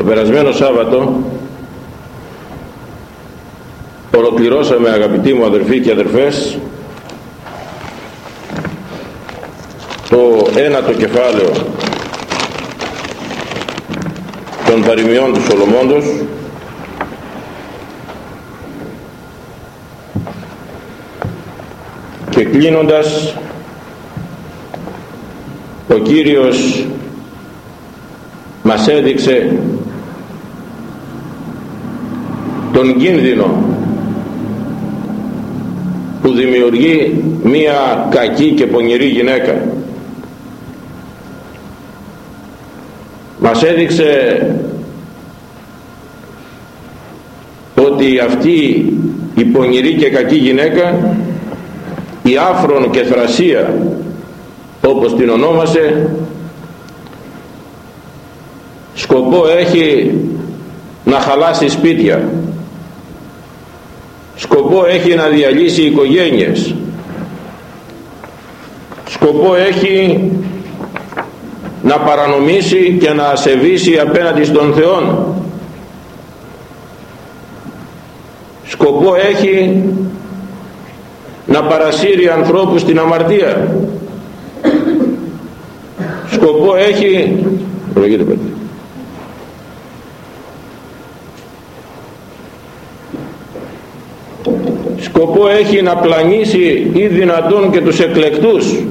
Το περασμένο Σάββατο ολοκληρώσαμε αγαπητοί μου αδερφοί και αδερφές το ένατο κεφάλαιο των παροιμιών του Σολομώντος και κλείνοντας ο Κύριος μας έδειξε τον κίνδυνο που δημιουργεί μία κακή και πονηρή γυναίκα. Μας έδειξε ότι αυτή η πονηρή και κακή γυναίκα η άφρον και θρασία όπως την ονόμασε σκοπό έχει να χαλάσει σπίτια σκοπό έχει να διαλύσει οικογένειες. Σκοπό έχει να παρανομήσει και να ασεβήσει απέναντι στον Θεό σκοπό έχει να παρασύρει ανθρώπους στην αμαρτία. Σκοπό έχει σκοπό έχει να πλανήσει ή δυνατόν και τους εκλεκτούς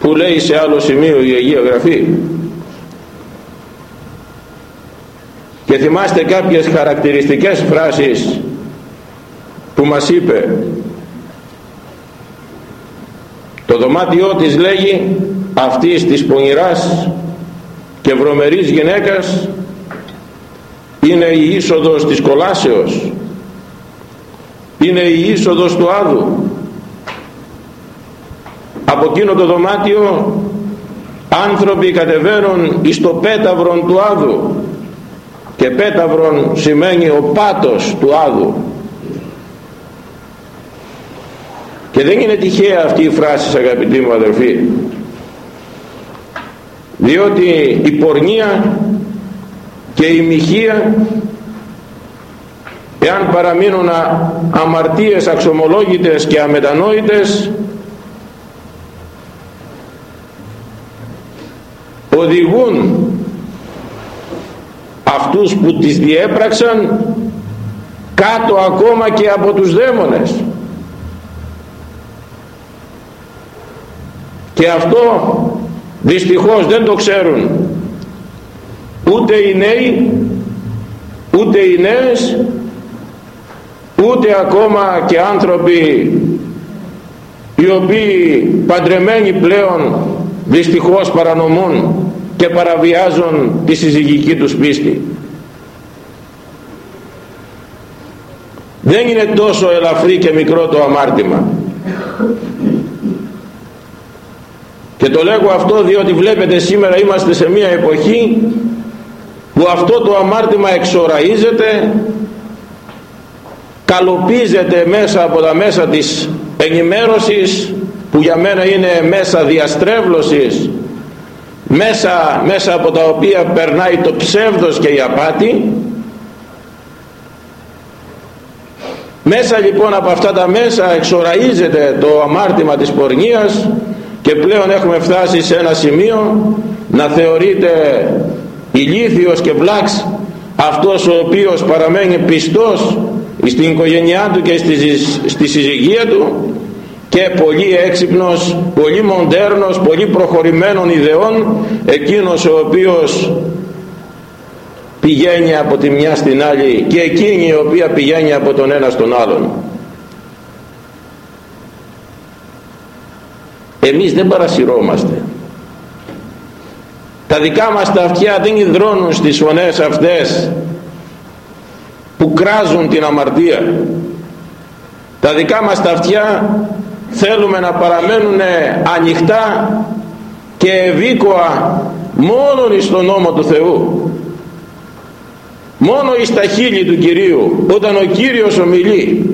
που λέει σε άλλο σημείο η Αγία Γραφή. Και θυμάστε κάποιες χαρακτηριστικές φράσεις που μας είπε. Το δωμάτιό της λέγει αυτής της πονηράς και βρωμερής γυναίκας είναι η είσοδος της κολάσεως είναι η είσοδος του Άδου. Από εκείνο το δωμάτιο άνθρωποι κατεβαίνουν εις το πέταυρον του Άδου. Και πέταυρον σημαίνει ο πάτος του Άδου. Και δεν είναι τυχαία αυτή η φράση αγαπητοί μου αδερφοί. Διότι η πορνεία και η μοιχεία εάν παραμείνουν αμαρτίες αξιομολόγητες και αμετανόητες οδηγούν αυτούς που τις διέπραξαν κάτω ακόμα και από τους δαίμονες. Και αυτό δυστυχώς δεν το ξέρουν ούτε οι νέοι ούτε οι νέες ούτε ακόμα και άνθρωποι οι οποίοι παντρεμένοι πλέον δυστυχώς παρανομούν και παραβιάζουν τη συζυγική τους πίστη. Δεν είναι τόσο ελαφρύ και μικρό το αμάρτημα. Και το λέγω αυτό διότι βλέπετε σήμερα είμαστε σε μια εποχή που αυτό το αμάρτημα εξοραίζεται καλοπίζεται μέσα από τα μέσα της ενημέρωσης που για μένα είναι μέσα διαστρέβλωσης μέσα, μέσα από τα οποία περνάει το ψεύδος και η απάτη. Μέσα λοιπόν από αυτά τα μέσα εξοραίζεται το αμάρτημα της πορνείας και πλέον έχουμε φτάσει σε ένα σημείο να θεωρείται ηλίθιος και βλάξ αυτός ο οποίος παραμένει πιστός στην οικογένειά του και στη, στη συζυγία του και πολύ έξυπνος, πολύ μοντέρνος, πολύ προχωρημένων ιδεών εκείνος ο οποίος πηγαίνει από τη μια στην άλλη και εκείνη η οποία πηγαίνει από τον ένα στον άλλον. Εμείς δεν παρασυρώμαστε. Τα δικά μας τα αυτιά δεν υδρώνουν στις φωνές αυτές που κράζουν την αμαρτία. Τα δικά μας τα αυτιά θέλουμε να παραμένουν ανοιχτά και ευήκοα μόνο στον νόμο του Θεού. Μόνο εις τα χείλη του Κυρίου όταν ο Κύριος ομιλεί.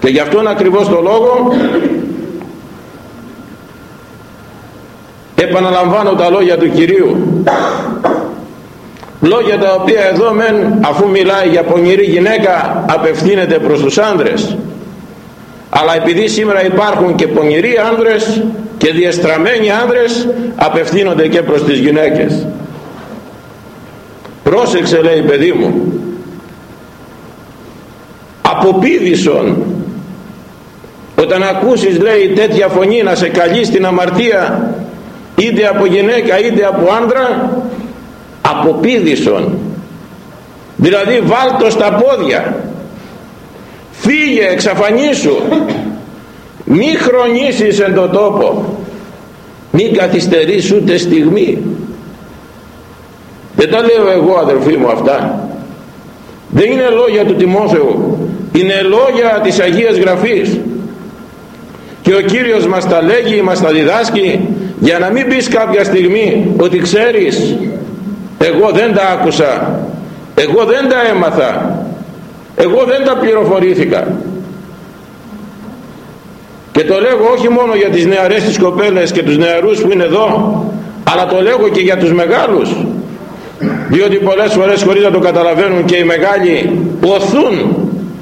Και γι' αυτόν ακριβώς το λόγο επαναλαμβάνω τα λόγια του Κυρίου λόγια τα οποία εδώ μεν αφού μιλάει για πονηρή γυναίκα απευθύνεται προς τους άνδρες. Αλλά επειδή σήμερα υπάρχουν και πονηροί άνδρες και διεστραμμένοι άνδρες απευθύνονται και προς τις γυναίκες. Πρόσεξε λέει παιδί μου αποπίδησον όταν ακούσεις λέει τέτοια φωνή να σε καλεί στην αμαρτία είτε από γυναίκα είτε από άντρα αποπίδησον. Δηλαδή βάλτο στα πόδια. Φύγε εξαφανίσου. Μη χρονίσεις εν το τόπο. Μη καθυστερείς ούτε στιγμή. Δεν τα λέω εγώ αδελφοί μου αυτά. Δεν είναι λόγια του Τιμόθεου. Είναι λόγια της Αγίας Γραφής. Και ο Κύριος μας τα λέγει, μας τα διδάσκει για να μην πεις κάποια στιγμή ότι ξέρεις εγώ δεν τα άκουσα. Εγώ δεν τα έμαθα. Εγώ δεν τα πληροφορήθηκα. Και το λέγω όχι μόνο για τις νεαρές τις κοπέλες και τους νεαρούς που είναι εδώ αλλά το λέγω και για τους μεγάλους. Διότι πολλές φορές χωρίς να το καταλαβαίνουν και οι μεγάλοι οθούν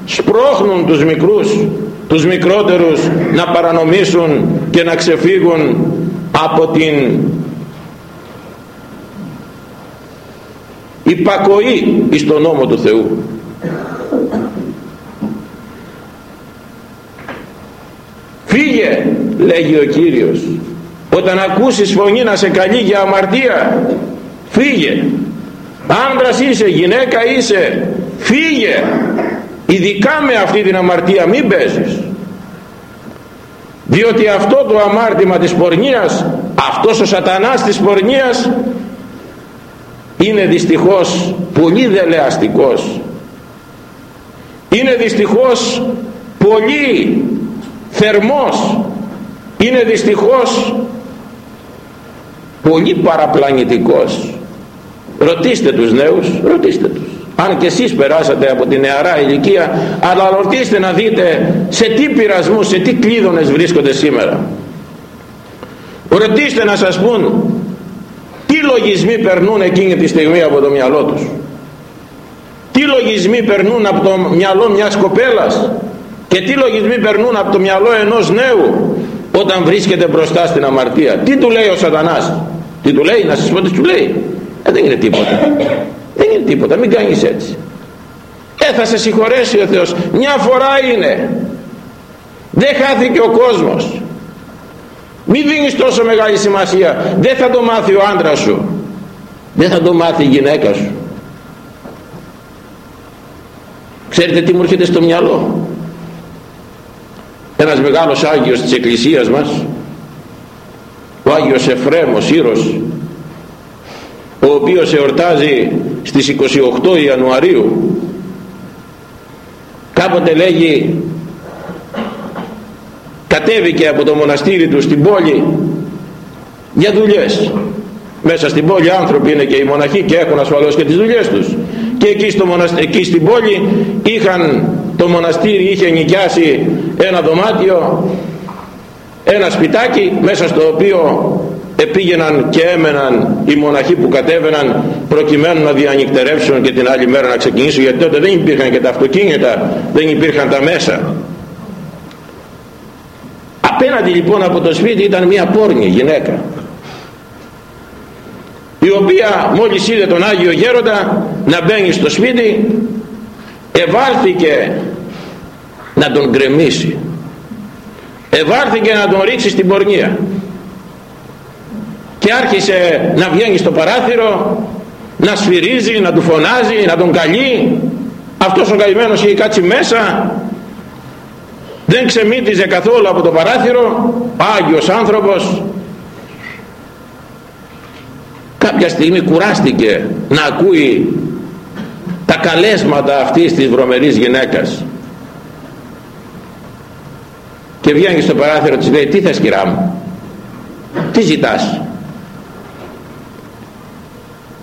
σπρώχνουν τους μικρούς τους μικρότερους να παρανομήσουν και να ξεφύγουν από την υπακοή εις τον νόμο του Θεού. Φύγε λέγει ο Κύριος όταν ακούσεις φωνή να σε καλεί για αμαρτία φύγε. Άντρας είσαι γυναίκα είσαι φύγε. Ειδικά με αυτή την αμαρτία μην παίζεις. Διότι αυτό το αμάρτημα της πορνείας αυτός ο σατανάς της πορνείας είναι δυστυχώς πολύ δελεαστικός. Είναι δυστυχώς πολύ θερμός. Είναι δυστυχώς πολύ παραπλανητικός. Ρωτήστε τους νέους ρωτήστε τους. Αν και εσείς περάσατε από τη νεαρά ηλικία αλλά ρωτήστε να δείτε σε τι πειρασμούς σε τι κλείδωνες βρίσκονται σήμερα. Ρωτήστε να σας πούν τι λογισμοί περνούν εκείνη τη στιγμή από το μυαλό τους; Τι λογισμοί περνούν από το μυαλό μιας κοπέλας; Και τι λογισμοί περνούν από το μυαλό ενός νέου όταν βρίσκεται μπροστά στην αμαρτία; Τι του λέει ο σατανάς; Τι του λέει να σας πω τι του λέει; Ε, δεν είναι τίποτα. Δεν είναι τίποτα. Μην κάνεις έτσι. Ε θα σε συγχωρέσει ο Θεός. Μια φορά είναι. Δεν χάθηκε ο κόσμος μην δίνεις τόσο μεγάλη σημασία. Δεν θα το μάθει ο άντρας σου. Δεν θα το μάθει η γυναίκα σου. Ξέρετε τι μου έρχεται στο μυαλό; Ένας μεγάλος Άγιος της Εκκλησίας μας ο Άγιος Εφρέμος Ήρος ο οποίος εορτάζει στις 28 Ιανουαρίου κάποτε λέγει κατέβηκε από το μοναστήρι του στην πόλη για δουλειές. Μέσα στην πόλη άνθρωποι είναι και οι μοναχοί και έχουν ασφαλώς και τις δουλειές τους. Και εκεί, στο εκεί στην πόλη είχαν το μοναστήρι είχε νοικιάσει ένα δωμάτιο ένα σπιτάκι μέσα στο οποίο επήγαιναν και έμεναν οι μοναχοί που κατέβαιναν προκειμένου να διανυκτερεύσουν και την άλλη μέρα να ξεκινήσουν γιατί τότε δεν υπήρχαν και τα αυτοκίνητα δεν υπήρχαν τα μέσα απέναντι λοιπόν από το σπίτι ήταν μια πόρνη γυναίκα η οποία μόλις είδε τον Άγιο Γέροντα να μπαίνει στο σπίτι ευάρθηκε να τον γκρεμίσει ευάρθηκε να τον ρίξει στην πορνεία και άρχισε να βγαίνει στο παράθυρο να σφυρίζει, να του φωνάζει, να τον καλεί. Αυτός ο καημένος είχε κάτσει μέσα δεν ξεμύτιζε καθόλου από το παράθυρο. Άγιος άνθρωπος. Κάποια στιγμή κουράστηκε να ακούει τα καλέσματα αυτής της βρωμερής γυναίκας. Και βγαίνει στο παράθυρο της λέει τι θες κυρά μου; Τι ζητάς;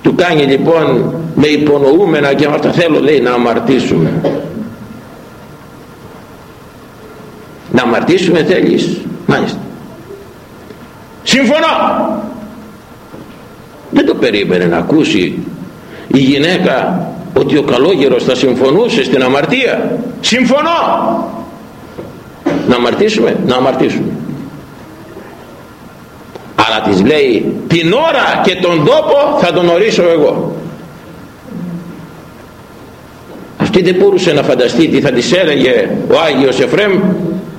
Του κάνει λοιπόν με υπονοούμενα και αυτά θέλω λέει να αμαρτήσουμε να αμαρτήσουμε θέλεις. Μάλιστα. Συμφωνώ. Δεν το περίμενε να ακούσει η γυναίκα ότι ο καλόγερος θα συμφωνούσε στην αμαρτία. Συμφωνώ. Να αμαρτήσουμε να αμαρτήσουμε. Αλλά της λέει την ώρα και τον τόπο θα τον ορίσω εγώ αυτή δεν μπορούσε να φανταστεί τι θα της έλεγε ο Άγιος Εφραίμ και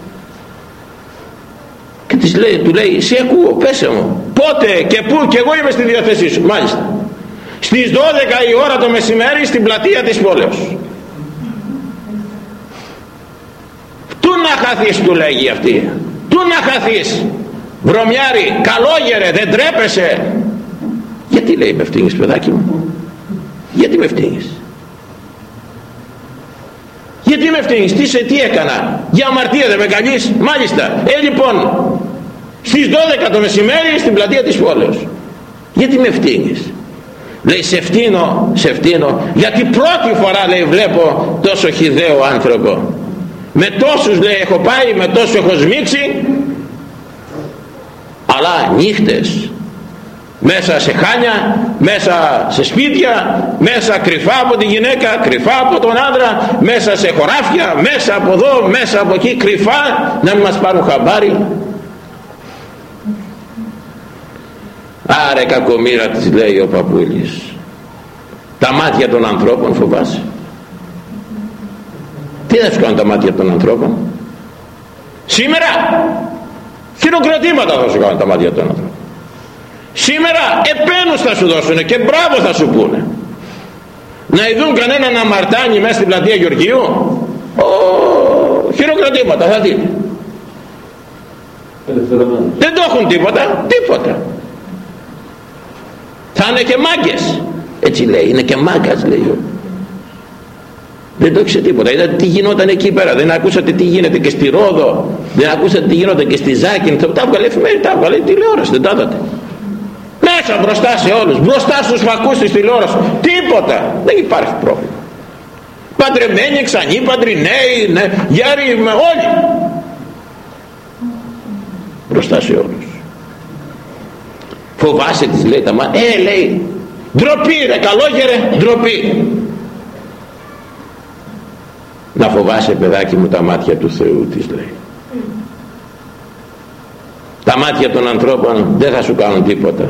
της λέει, του λέει σε ακούω πέσε μου πότε και πού και εγώ είμαι στη διαθέσή σου. Μάλιστα. Στις 12 η ώρα το μεσημέρι στην πλατεία της πόλεως. Τού να χαθείς του λέγει αυτή. Τού να χαθείς. Βρωμιάρη καλόγερε δεν τρέπεσαι. Γιατί λέει με ευθύνεις παιδάκι μου Γιατί με ευθύνεις γιατί με ευθύνεις, τι, σε, τι έκανα, για αμαρτία δεν με καλείς, μάλιστα. Ε λοιπόν, στις 12 το μεσημέρι στην πλατεία της πόλεως. Γιατί με ευθύνεις. Λέει σε φτύνω, σε φτύνω, γιατί πρώτη φορά λέει βλέπω τόσο χιδαίο άνθρωπο. Με τόσους λέει έχω πάει, με τόσους έχω σμίξει, αλλά νύχτες μέσα σε χάνια, μέσα σε σπίτια, μέσα κρυφά από τη γυναίκα, κρυφά από τον άντρα, μέσα σε χωράφια, μέσα από εδώ, μέσα από εκεί, κρυφά, να μην μας πάρουν χαμπάρι. Άρε κακομήρα της λέει ο παππούλης. Τα μάτια των ανθρώπων φοβάσαι. Τι θα σου κάνουν τα μάτια των ανθρώπων; Σήμερα χειροκροτήματα θα σου κάνουν τα μάτια των ανθρώπων σήμερα επένους θα σου δώσουν και μπράβο θα σου πούνε να ειδούν κανέναν να μαρτάνει μέσα στην πλατεία Γεωργίου; Ο, χειροκροτήματα θα δείτε δεν το έχουν τίποτα τίποτα θα είναι και μάγκες. Έτσι λέει είναι και μάγκας λέει δεν το ήξερε τίποτα. Είδατε τι γινόταν εκεί πέρα. Δεν ακούσατε τι γίνεται και στη Ρόδο. Δεν ακούσατε τι γινόταν και στη Ζάκη. Τα βγάλε εφημερίδα τα βγάλε τηλεόραση δεν τα είδατε. Μέσα μπροστά σε όλους. Μπροστά στους φακούς της τηλεόρασης. Τίποτα. Δεν υπάρχει πρόβλημα. Παντρεμένοι, ξανοί, παντρινέοι ναι, γέροι με όλοι. Μπροστά σε όλους φοβάσαι της λέει τα μάτια. Ε λέει ντροπή ρε καλόγερε ντροπή. Να φοβάσαι παιδάκι μου τα μάτια του Θεού της λέει. Τα μάτια των ανθρώπων δεν θα σου κάνουν τίποτα.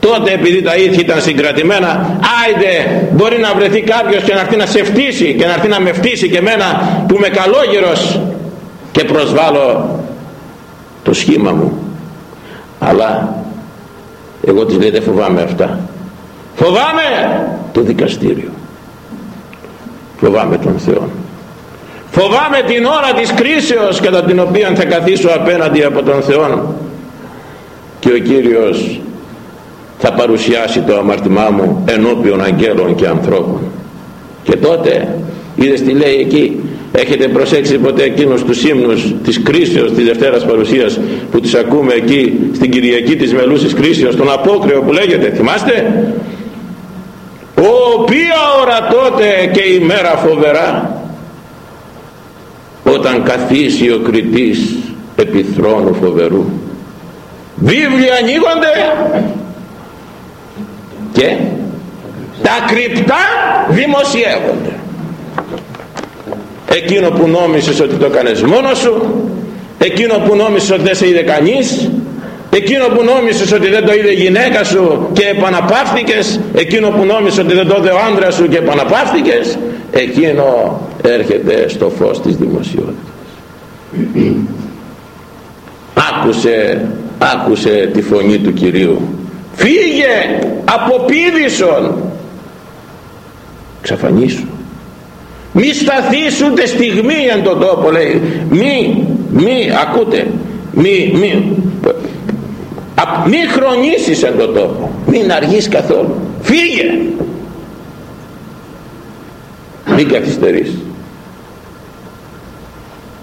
Τότε επειδή τα ήθη ήταν συγκρατημένα άιντε μπορεί να βρεθεί κάποιος και να έρθει να σε φτύσει και να έρθει να με φτύσει και εμένα που είμαι καλόγερος και προσβάλλω το σχήμα μου. Αλλά εγώ της λέει δεν φοβάμαι αυτά φοβάμαι! Το δικαστήριο. Φοβάμαι τον Θεό. Φοβάμαι την ώρα της κρίσεως κατά την οποία θα καθίσω απέναντι από τον Θεό. Και ο Κύριος θα παρουσιάσει το αμαρτημά μου ενώπιον αγγέλων και ανθρώπων. Και τότε είδες τι λέει εκεί; Έχετε προσέξει ποτέ εκείνους τους ύμνους της κρίσεως της Δευτέρας Παρουσίας που τις ακούμε εκεί στην Κυριακή της Μελούσης Κρίσεως τον Απόκρεο που λέγεται θυμάστε; Ο οποία ώρα τότε και η μέρα φοβερά όταν καθίσει ο κριτής επί θρόνου φοβερού. Βίβλοι ανοίγονται και τα κρυπτά δημοσιεύονται εκείνο που νόμισες ότι το κάνεις μόνος σου εκείνο που νόμισες ότι δεν σε είδε κανείς εκείνο που νόμισες ότι δεν το είδε η γυναίκα σου και επαναπαύτηκες εκείνο που νόμισες ότι δεν το είδε ο άντρας σου και επαναπαύτηκες εκείνο έρχεται στο φως της δημοσιότητας. Άκουσε άκουσε τη φωνή του Κυρίου. Φύγε από πίδησον ξαφανίσου μη σταθείς ούτε στιγμή εν τον τόπο λέει. Μη, μη, ακούτε. Μη, μη. Μη χρονίσεις εν τον τόπο. Μην αργείς καθόλου. Φύγε. Μην καθυστερείς.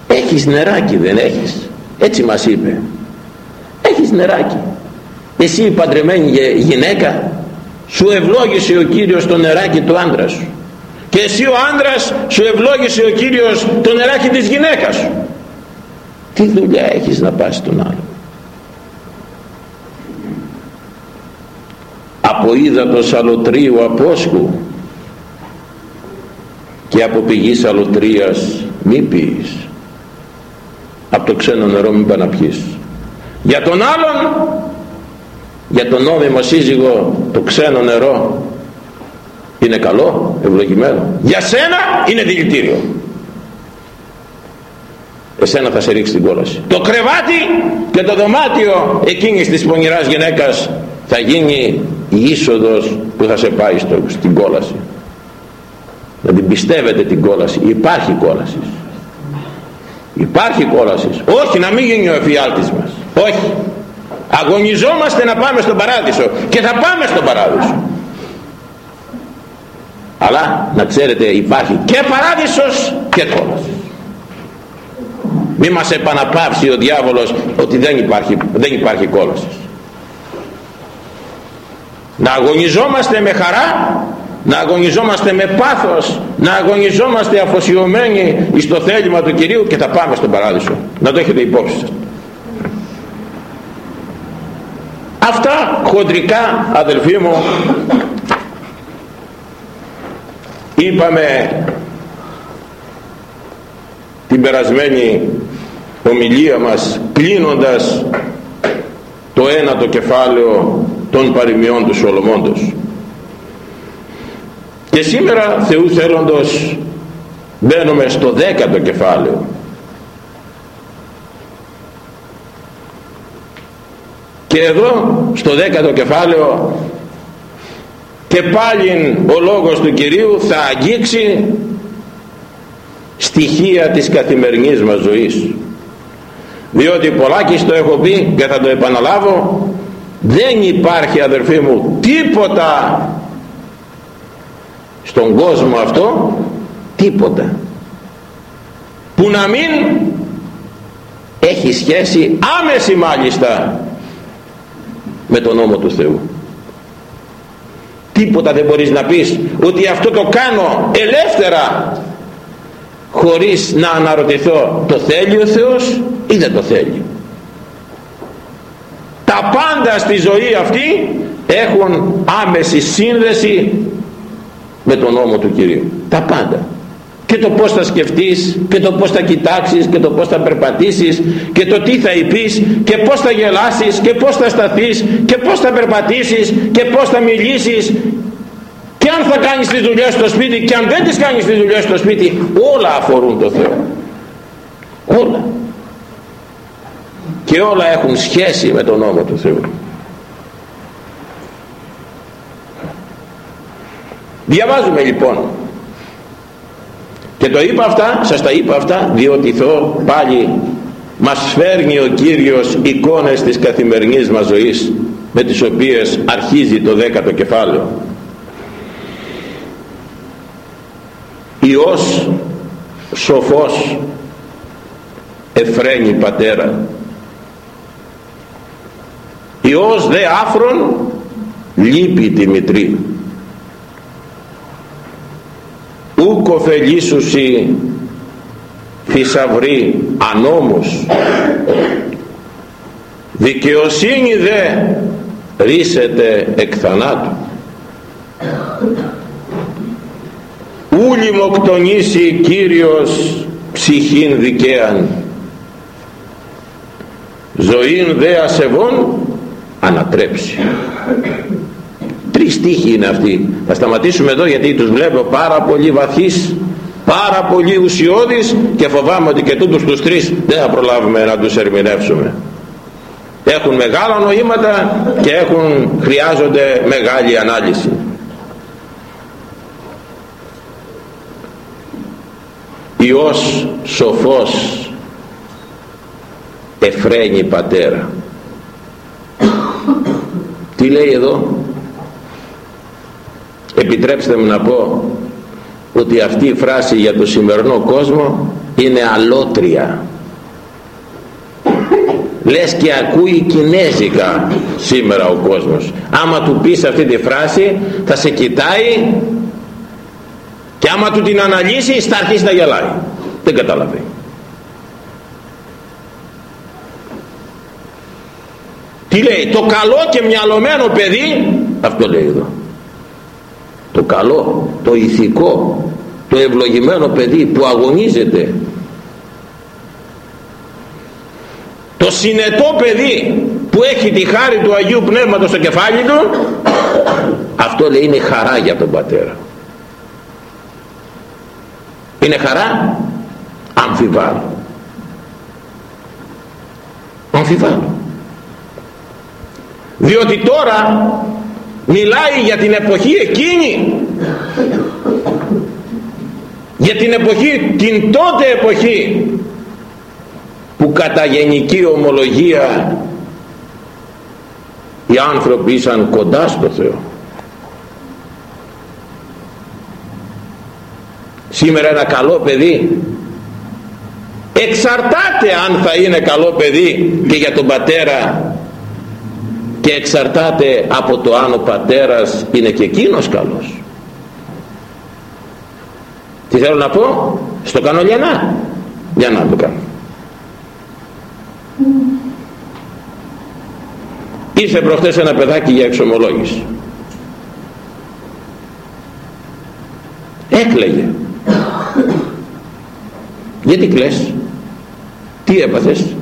Έχεις νεράκι δεν έχεις; Έτσι μας είπε. Έχεις νεράκι. Εσύ η παντρεμένη γυναίκα σου ευλόγησε ο Κύριος το νεράκι του άντρα σου και εσύ ο άντρας σου ευλόγησε ο Κύριος το νεράκι της γυναίκας σου. Τι δουλειά έχεις να πας στον άλλο. Από ύδατος αλωτρίου απόσχου και από πηγής αλωτρίας μη πεις. Από το ξένο νερό μην πάει να πιείς για τον άλλον για τον νόμιμο σύζυγο το ξένο νερό είναι καλό, ευλογημένο. Για σένα είναι δηλητήριο. Εσένα θα σε ρίξει την κόλαση. Το κρεβάτι και το δωμάτιο εκείνης της πονηράς γυναίκας θα γίνει η είσοδος που θα σε πάει στο, στην κόλαση. Να την πιστεύετε την κόλαση. Υπάρχει κόλαση. Υπάρχει κόλαση. Όχι να μην γίνει ο εφιάλτης μας. Όχι. Αγωνιζόμαστε να πάμε στον παράδεισο και θα πάμε στον παράδεισο αλλά να ξέρετε υπάρχει και παράδεισος και κόλαση μη μας επαναπαύσει ο διάβολος ότι δεν υπάρχει, δεν υπάρχει κόλαση να αγωνιζόμαστε με χαρά να αγωνιζόμαστε με πάθος να αγωνιζόμαστε αφοσιωμένοι στο θέλημα του Κυρίου και θα πάμε στον παράδεισο. Να το έχετε υπόψη σας. Αυτά χοντρικά αδελφοί μου είπαμε την περασμένη ομιλία μας κλείνοντας το ένα το κεφάλαιο των παροιμιών του Σολομώντος. Και σήμερα Θεού θέλοντος μπαίνουμε στο δέκατο κεφάλαιο. Και εδώ στο δέκατο κεφάλαιο και πάλι ο λόγος του Κυρίου θα αγγίξει στοιχεία της καθημερινής μας ζωής. Διότι πολλάκι το έχω πει και θα το επαναλάβω δεν υπάρχει αδερφοί μου τίποτα στον κόσμο αυτό τίποτα. Που να μην έχει σχέση άμεση μάλιστα με τον νόμο του Θεού τίποτα δεν μπορείς να πεις ότι αυτό το κάνω ελεύθερα χωρίς να αναρωτηθώ το θέλει ο Θεός ή δεν το θέλει. Τα πάντα στη ζωή αυτή έχουν άμεση σύνδεση με τον νόμο του Κυρίου. Τα πάντα και το πως θα σκεφτείς και το πως θα κοιτάξεις και το πως θα περπατήσεις και το τι θα υπείς και πως θα γελάσεις και πως θα σταθείς και πως θα περπατήσεις και πως θα μιλήσεις. Και αν θα κάνεις τις δουλειές στο σπίτι και αν δεν τις κάνεις τις δουλειές στο σπίτι όλα αφορούν το Θεό. Όλα. Και όλα έχουν σχέση με τον νόμο του Θεού. Διαβάζουμε λοιπόν και το είπα αυτά, σας τα είπα αυτά διότι Θεό πάλι μας φέρνει ο Κύριος εικόνες της καθημερινής μας ζωής με τις οποίες αρχίζει το δέκατο κεφάλαιο. Υιός σοφός εφραίνει πατέρα. Υιός δε άφρον λείπει τη μητρή ούκ ωφελήσουσι θησαυρή ανόμους δικαιοσύνη δε ρίσεται εκ θανάτου. Ου λιμοκτονήσει Κύριος ψυχήν δικαίαν. Ζωήν δε ασεβών ανατρέψει τρεις στίχοι είναι αυτοί. Θα σταματήσουμε εδώ γιατί τους βλέπω πάρα πολύ βαθύς πάρα πολύ ουσιώδεις και φοβάμαι ότι και τούτους τους τρεις δεν θα προλάβουμε να τους ερμηνεύσουμε. Έχουν μεγάλα νοήματα και έχουν, χρειάζονται μεγάλη ανάλυση. Υιός σοφός εφραίνει πατέρα. Τι λέει εδώ; Επιτρέψτε μου να πω ότι αυτή η φράση για το σημερινό κόσμο είναι αλότρια. Λες και ακούει κινέζικα σήμερα ο κόσμος. Άμα του πεις αυτή τη φράση θα σε κοιτάει και άμα του την αναλύσεις θα αρχίσει να γελάει. Δεν καταλαβαίνει. Τι λέει το καλό και μυαλωμένο παιδί αυτό λέει εδώ το καλό το ηθικό το ευλογημένο παιδί που αγωνίζεται. Το συνετό παιδί που έχει τη χάρη του Αγίου Πνεύματος στο κεφάλι του αυτό λέει είναι χαρά για τον πατέρα. Είναι χαρά αμφιβάλλω. Αμφιβάλλω. Διότι τώρα μιλάει για την εποχή εκείνη. Για την εποχή την τότε εποχή που κατά γενική ομολογία οι άνθρωποι ήσαν κοντά στο Θεό. Σήμερα ένα καλό παιδί εξαρτάται αν θα είναι καλό παιδί και για τον πατέρα και εξαρτάται από το αν ο πατέρας είναι και εκείνος καλός. Τι θέλω να πω; Στο κάνω λιανά για να το κάνω. Ήρθε προχτές ένα παιδάκι για εξομολόγηση. Έκλαιγε. Γιατί κλαις; Τι έπαθες;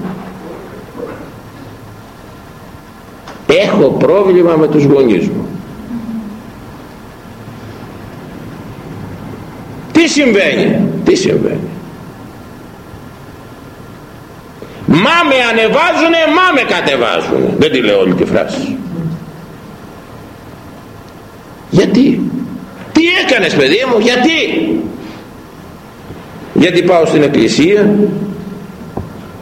Έχω πρόβλημα με τους γονείς μου. Τι συμβαίνει; Τι συμβαίνει; Μα με ανεβάζουνε μα με κατεβάζουνε. Δεν τη λέω όλη τη φράση. Γιατί; Τι έκανες παιδί μου γιατί; Γιατί πάω στην εκκλησία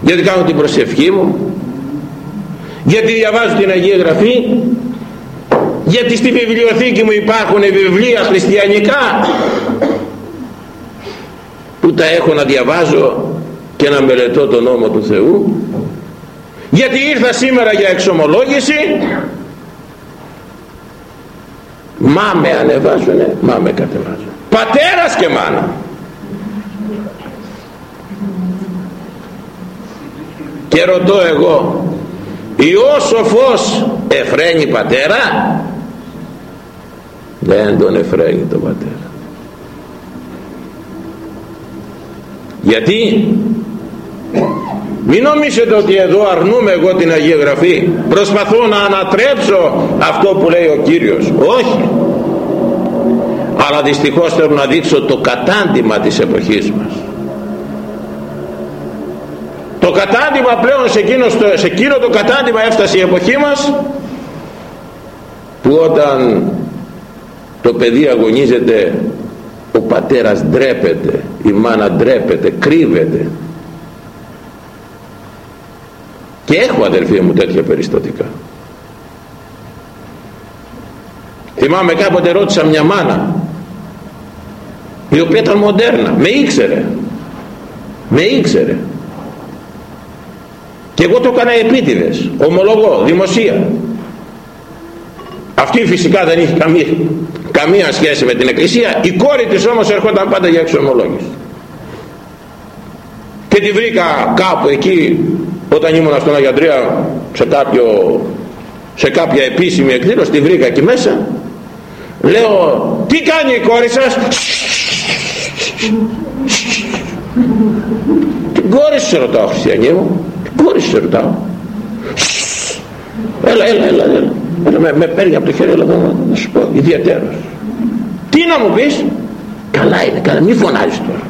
γιατί κάνω την προσευχή μου γιατί διαβάζω την Αγία Γραφή γιατί στη βιβλιοθήκη μου υπάρχουν βιβλία χριστιανικά που τα έχω να διαβάζω και να μελετώ τον νόμο του Θεού. Γιατί ήρθα σήμερα για εξομολόγηση μα με ανεβάζουνε μα με κατεβάζουν πατέρας και μάνα. Και ρωτώ εγώ Υιός σοφός εφραίνει πατέρα; Δεν τον εφραίνει τον πατέρα. Γιατί; Μην νομίζετε ότι εδώ αρνούμε εγώ την Αγία Γραφή. Προσπαθώ να ανατρέψω αυτό που λέει ο Κύριος. Όχι. Αλλά δυστυχώς θέλω να δείξω το κατάντημα της εποχής μας το κατάντημα πλέον σε εκείνο, σε εκείνο το κατάντημα έφτασε η εποχή μας που όταν το παιδί αγωνίζεται ο πατέρας ντρέπεται η μάνα ντρέπεται, κρύβεται. Και έχω αδερφοί μου τέτοια περιστατικά. Θυμάμαι κάποτε ρώτησα μια μάνα η οποία ήταν μοντέρνα με ήξερε με ήξερε και εγώ το έκανα επίτηδες. Ομολογώ, δημοσία. Αυτή φυσικά δεν είχε καμία, καμία σχέση με την εκκλησία. Η κόρη της όμως έρχονταν πάντα για εξομολόγηση. Και τη βρήκα κάπου εκεί όταν ήμουν στον Αγιαντρία σε, κάποιο, σε κάποια επίσημη εκδήλωση τη βρήκα εκεί μέσα. Λέω τι κάνει η κόρη σας; Την κόρη σου ρωτάω χριστιανή μου Μπορείς σε ρωτάω. Έλα, έλα, έλα, έλα. έλα με, με παίρνει από το χέρι, έλα να, να σου πω, ιδιαίτερος. Τι να μου πεις; Καλά είναι, καλά, μη φωνάζεις τώρα.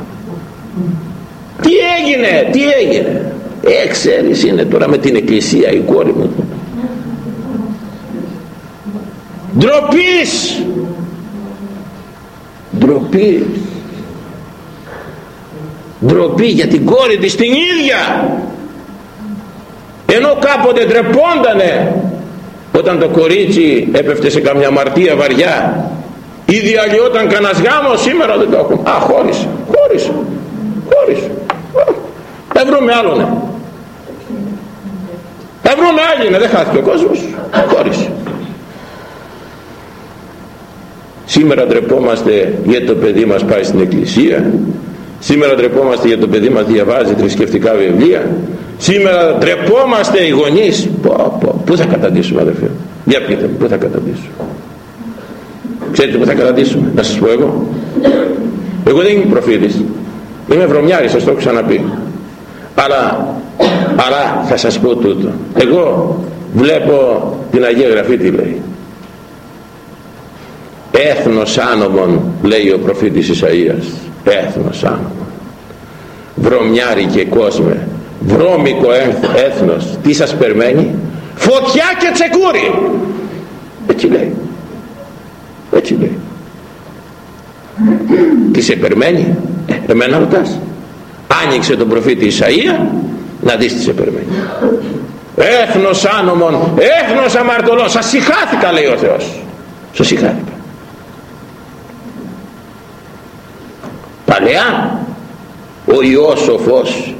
Τι έγινε, τι έγινε. Ε, ξέρεις, είναι τώρα με την εκκλησία η κόρη μου. Ντροπής. Ντροπής. Ντροπή για την κόρη της την ίδια ενώ κάποτε ντρεπόντανε όταν το κορίτσι έπεφτε σε καμιά μαρτία βαριά. Ή διαλυόταν κανένας γάμος σήμερα δεν το έχουμε. Α χώρισε χώρισε χώρισε. Θα βρούμε άλλον. Θα βρούμε άλλη δεν χάθηκε ο κόσμος. Χώρισε. Σήμερα ντρεπόμαστε γιατί το παιδί μας πάει στην εκκλησία. Σήμερα ντρεπόμαστε γιατί το παιδί μας διαβάζει θρησκευτικά βιβλία σήμερα τρεπόμαστε οι γονείς. Πω, πω, πού θα καταντήσουμε αδερφέ; Για πείτε μου πού θα καταντήσουμε; Ξέρετε που θα κρατήσουμε να σας πω εγώ. Εγώ δεν είμαι προφήτης. Είμαι βρωμιάρης σας το έχω ξαναπεί. Αλλά, αλλά θα σας πω τούτο. Εγώ βλέπω την Αγία Γραφή τι λέει. Έθνος άνομον λέει ο προφήτης Ισαΐας. Έθνος άνομον βρωμιάρη και κόσμε βρώμικο έθνος τι σας περιμένει; Φωτιά και τσεκούρι! Έτσι λέει. Έτσι λέει. Τι σε περιμένει; Ε, εμένα ρωτάς. Άνοιξε τον προφήτη Ισαΐα να δεις τι σε περιμένει. Έθνος άνομον έθνος αμαρτωλών σας συχάθηκα λέει ο Θεός. Σας συχάθηκα. Παλαιά ο Υιός ο φως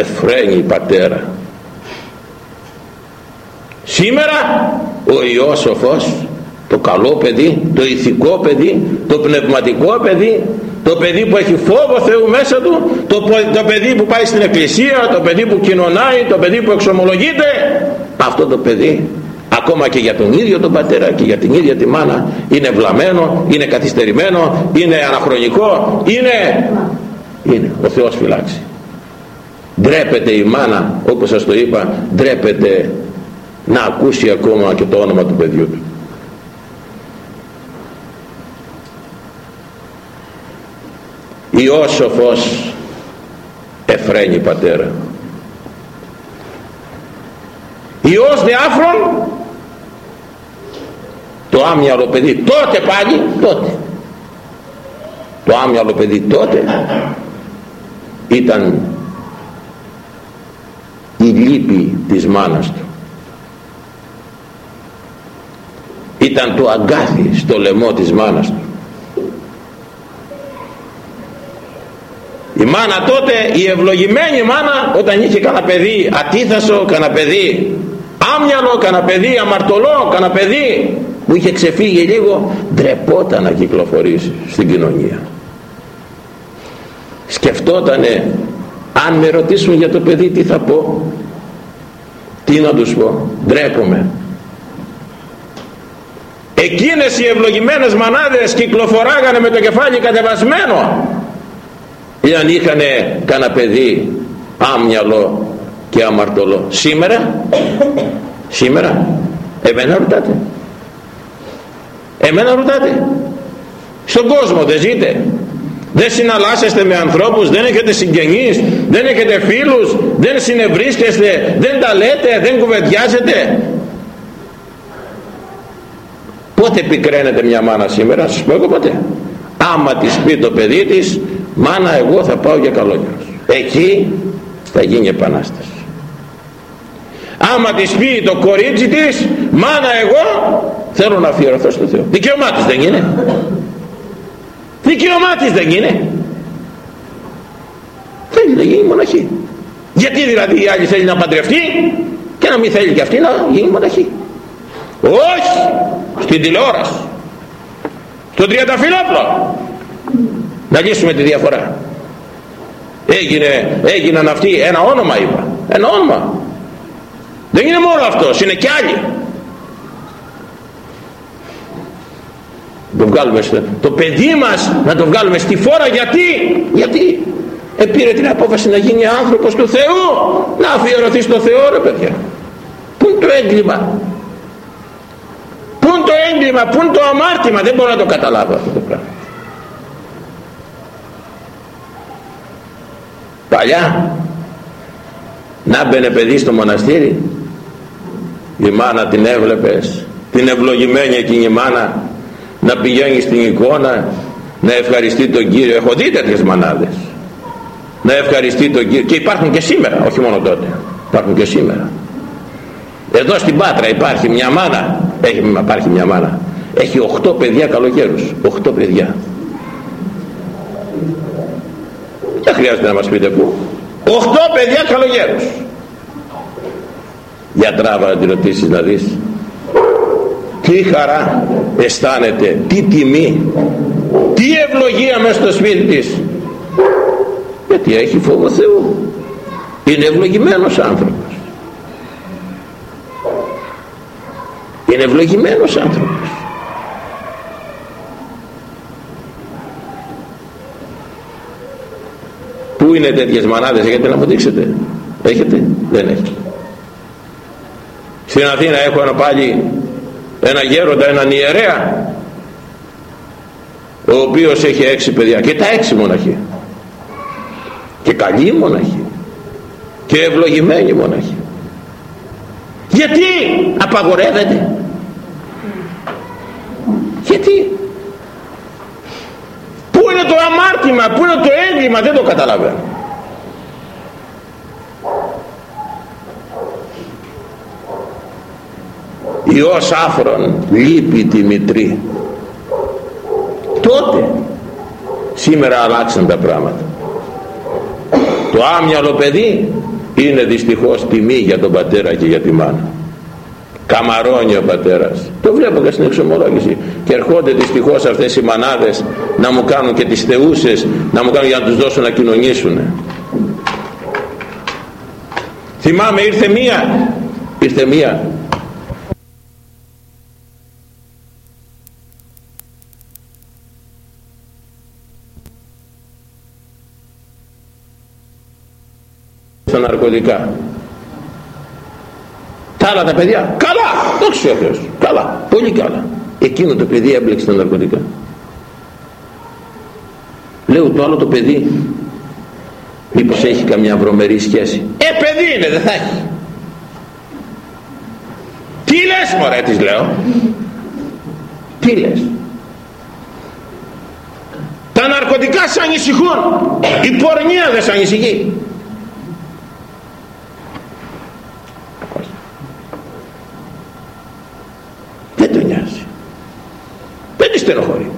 εφραίνει πατέρα σήμερα ο Υιός ο φως το καλό παιδί, το ηθικό παιδί, το πνευματικό παιδί, το παιδί που έχει φόβο Θεού μέσα του, το, το παιδί που πάει στην εκκλησία, το παιδί που κοινωνάει, το παιδί που εξομολογείται, αυτό το παιδί ακόμα και για τον ίδιο τον πατέρα και για την ίδια τη μάνα είναι βλαμμένο, είναι καθυστερημένο, είναι αναχρονικό, είναι, είναι ο Θεός φυλάξει. Ντρέπεται η μάνα, όπως σας το είπα, ντρέπεται να ακούσει ακόμα και το όνομα του παιδιού του. Ιώσοφος Εφραίνει πατέρα Υιός διάφρον το άμυαλο παιδί τότε πάλι τότε το άμυαλο παιδί τότε ήταν η λύπη της μάνας του. Ήταν το αγκάθι στο λαιμό της μάνας του. Η μάνα τότε η ευλογημένη μάνα όταν είχε κανένα παιδί ατίθασο κανένα παιδί άμυαλο κανένα παιδί αμαρτωλό κανένα παιδί που είχε ξεφύγει λίγο ντρεπόταν να κυκλοφορήσει στην κοινωνία. Σκεφτότανε αν με ρωτήσουν για το παιδί τι θα πω; Τι να τους πω; Ντρέπομαι. Εκείνες οι ευλογημένες μανάδες κυκλοφοράγανε με το κεφάλι κατεβασμένο. Ή αν είχαν κανένα παιδί άμυαλο και αμαρτωλό. Σήμερα; Σήμερα; Εμένα ρωτάτε. Εμένα ρωτάτε. Στον κόσμο δεν ζείτε δεν συναλλάσσεστε με ανθρώπους δεν έχετε συγγενείς δεν έχετε φίλους δεν συνευρίσκεστε δεν τα λέτε δεν κουβεντιάζετε. Πότε πικραίνεται μια μάνα σήμερα σας πω εγώ ποτέ άμα της πει το παιδί της μάνα εγώ θα πάω για καλόγερος εκεί θα γίνει επανάσταση. Άμα της πει το κορίτσι της μάνα εγώ θέλω να αφιερωθώ στο Θεό δικαίωμά της δεν είναι δικαίωμά της δεν είναι. Θέλει να γίνει μοναχή. Γιατί δηλαδή η άλλη θέλει να παντρευτεί και να μην θέλει και αυτή να γίνει μοναχή. Όχι στην τηλεόραση. Στον τριανταφυλόπλο. Να λύσουμε τη διαφορά. Έγινε, έγιναν αυτοί ένα όνομα είπα. Ένα όνομα. Δεν είναι μόνο αυτός είναι κι άλλοι το βγάλουμε στο, το παιδί μας να το βγάλουμε στη φόρα γιατί; Γιατί επήρε την απόφαση να γίνει άνθρωπος του Θεού. Να αφιερωθεί στο Θεό ρε παιδιά. Πού είναι το έγκλημα; Πού είναι το έγκλημα; Πού είναι το αμάρτημα; Δεν μπορώ να το καταλάβω αυτό το πράγμα. Παλιά να μπαινε παιδί στο μοναστήρι η μάνα την έβλεπες την ευλογημένη εκείνη μάνα να πηγαίνει στην εικόνα να ευχαριστεί τον Κύριο. Έχω δει τέτοιες μανάδες. Να ευχαριστεί τον Κύριο. Και υπάρχουν και σήμερα όχι μόνο τότε. Υπάρχουν και σήμερα. Εδώ στην Πάτρα υπάρχει μια μάνα. Έχει, υπάρχει μια μάνα. Έχει 8 παιδιά καλοκαίρους. 8 παιδιά. Δεν χρειάζεται να μας πείτε πού. 8 παιδιά καλογέρους για τράβα να τη ρωτήσεις να δεις τι χαρά αισθάνεται, τι τιμή, τι ευλογία μέσα στο σπίτι της. Γιατί έχει φόβο Θεού. Είναι ευλογημένος άνθρωπος. Είναι ευλογημένος άνθρωπος. Πού είναι τέτοιες μανάδες, έχετε να δείξετε; Έχετε, δεν έχετε. Στην Αθήνα έχω ένα πάλι ένα γέροντα έναν ιερέα ο οποίος έχει έξι παιδιά. Και τα έξι μοναχοί. Και καλοί μοναχοί. Και ευλογημένοι μοναχοί. Γιατί απαγορεύεται; Γιατί; Πού είναι το αμάρτημα πού είναι το έγκλημα δεν το καταλαβαίνω Υιός άφρον λείπει τη μητρή. Τότε σήμερα αλλάξαν τα πράγματα. Το άμυαλο παιδί είναι δυστυχώς τιμή για τον πατέρα και για τη μάνα. Καμαρώνει ο πατέρας. Το βλέπω και στην εξομολόγηση. Και ερχόνται δυστυχώς αυτές οι μανάδες να μου κάνουν και τις θεούσες να μου κάνουν για να τους δώσουν να κοινωνήσουν θυμάμαι ήρθε μία. Ήρθε μία στα ναρκωτικά τα άλλα τα παιδιά καλά δόξα Θεός καλά πολύ καλά. Εκείνο το παιδί έμπλεξε στα ναρκωτικά. Λέω το άλλο το παιδί μήπως έχει καμιά βρωμερή σχέση. Ε παιδί είναι δεν θα έχει. Τι λες μωρέ της λέω. Τι λες. Τα ναρκωτικά σε ανησυχούν. Η πορνεία δεν σε ανησυχεί στενοχωρεί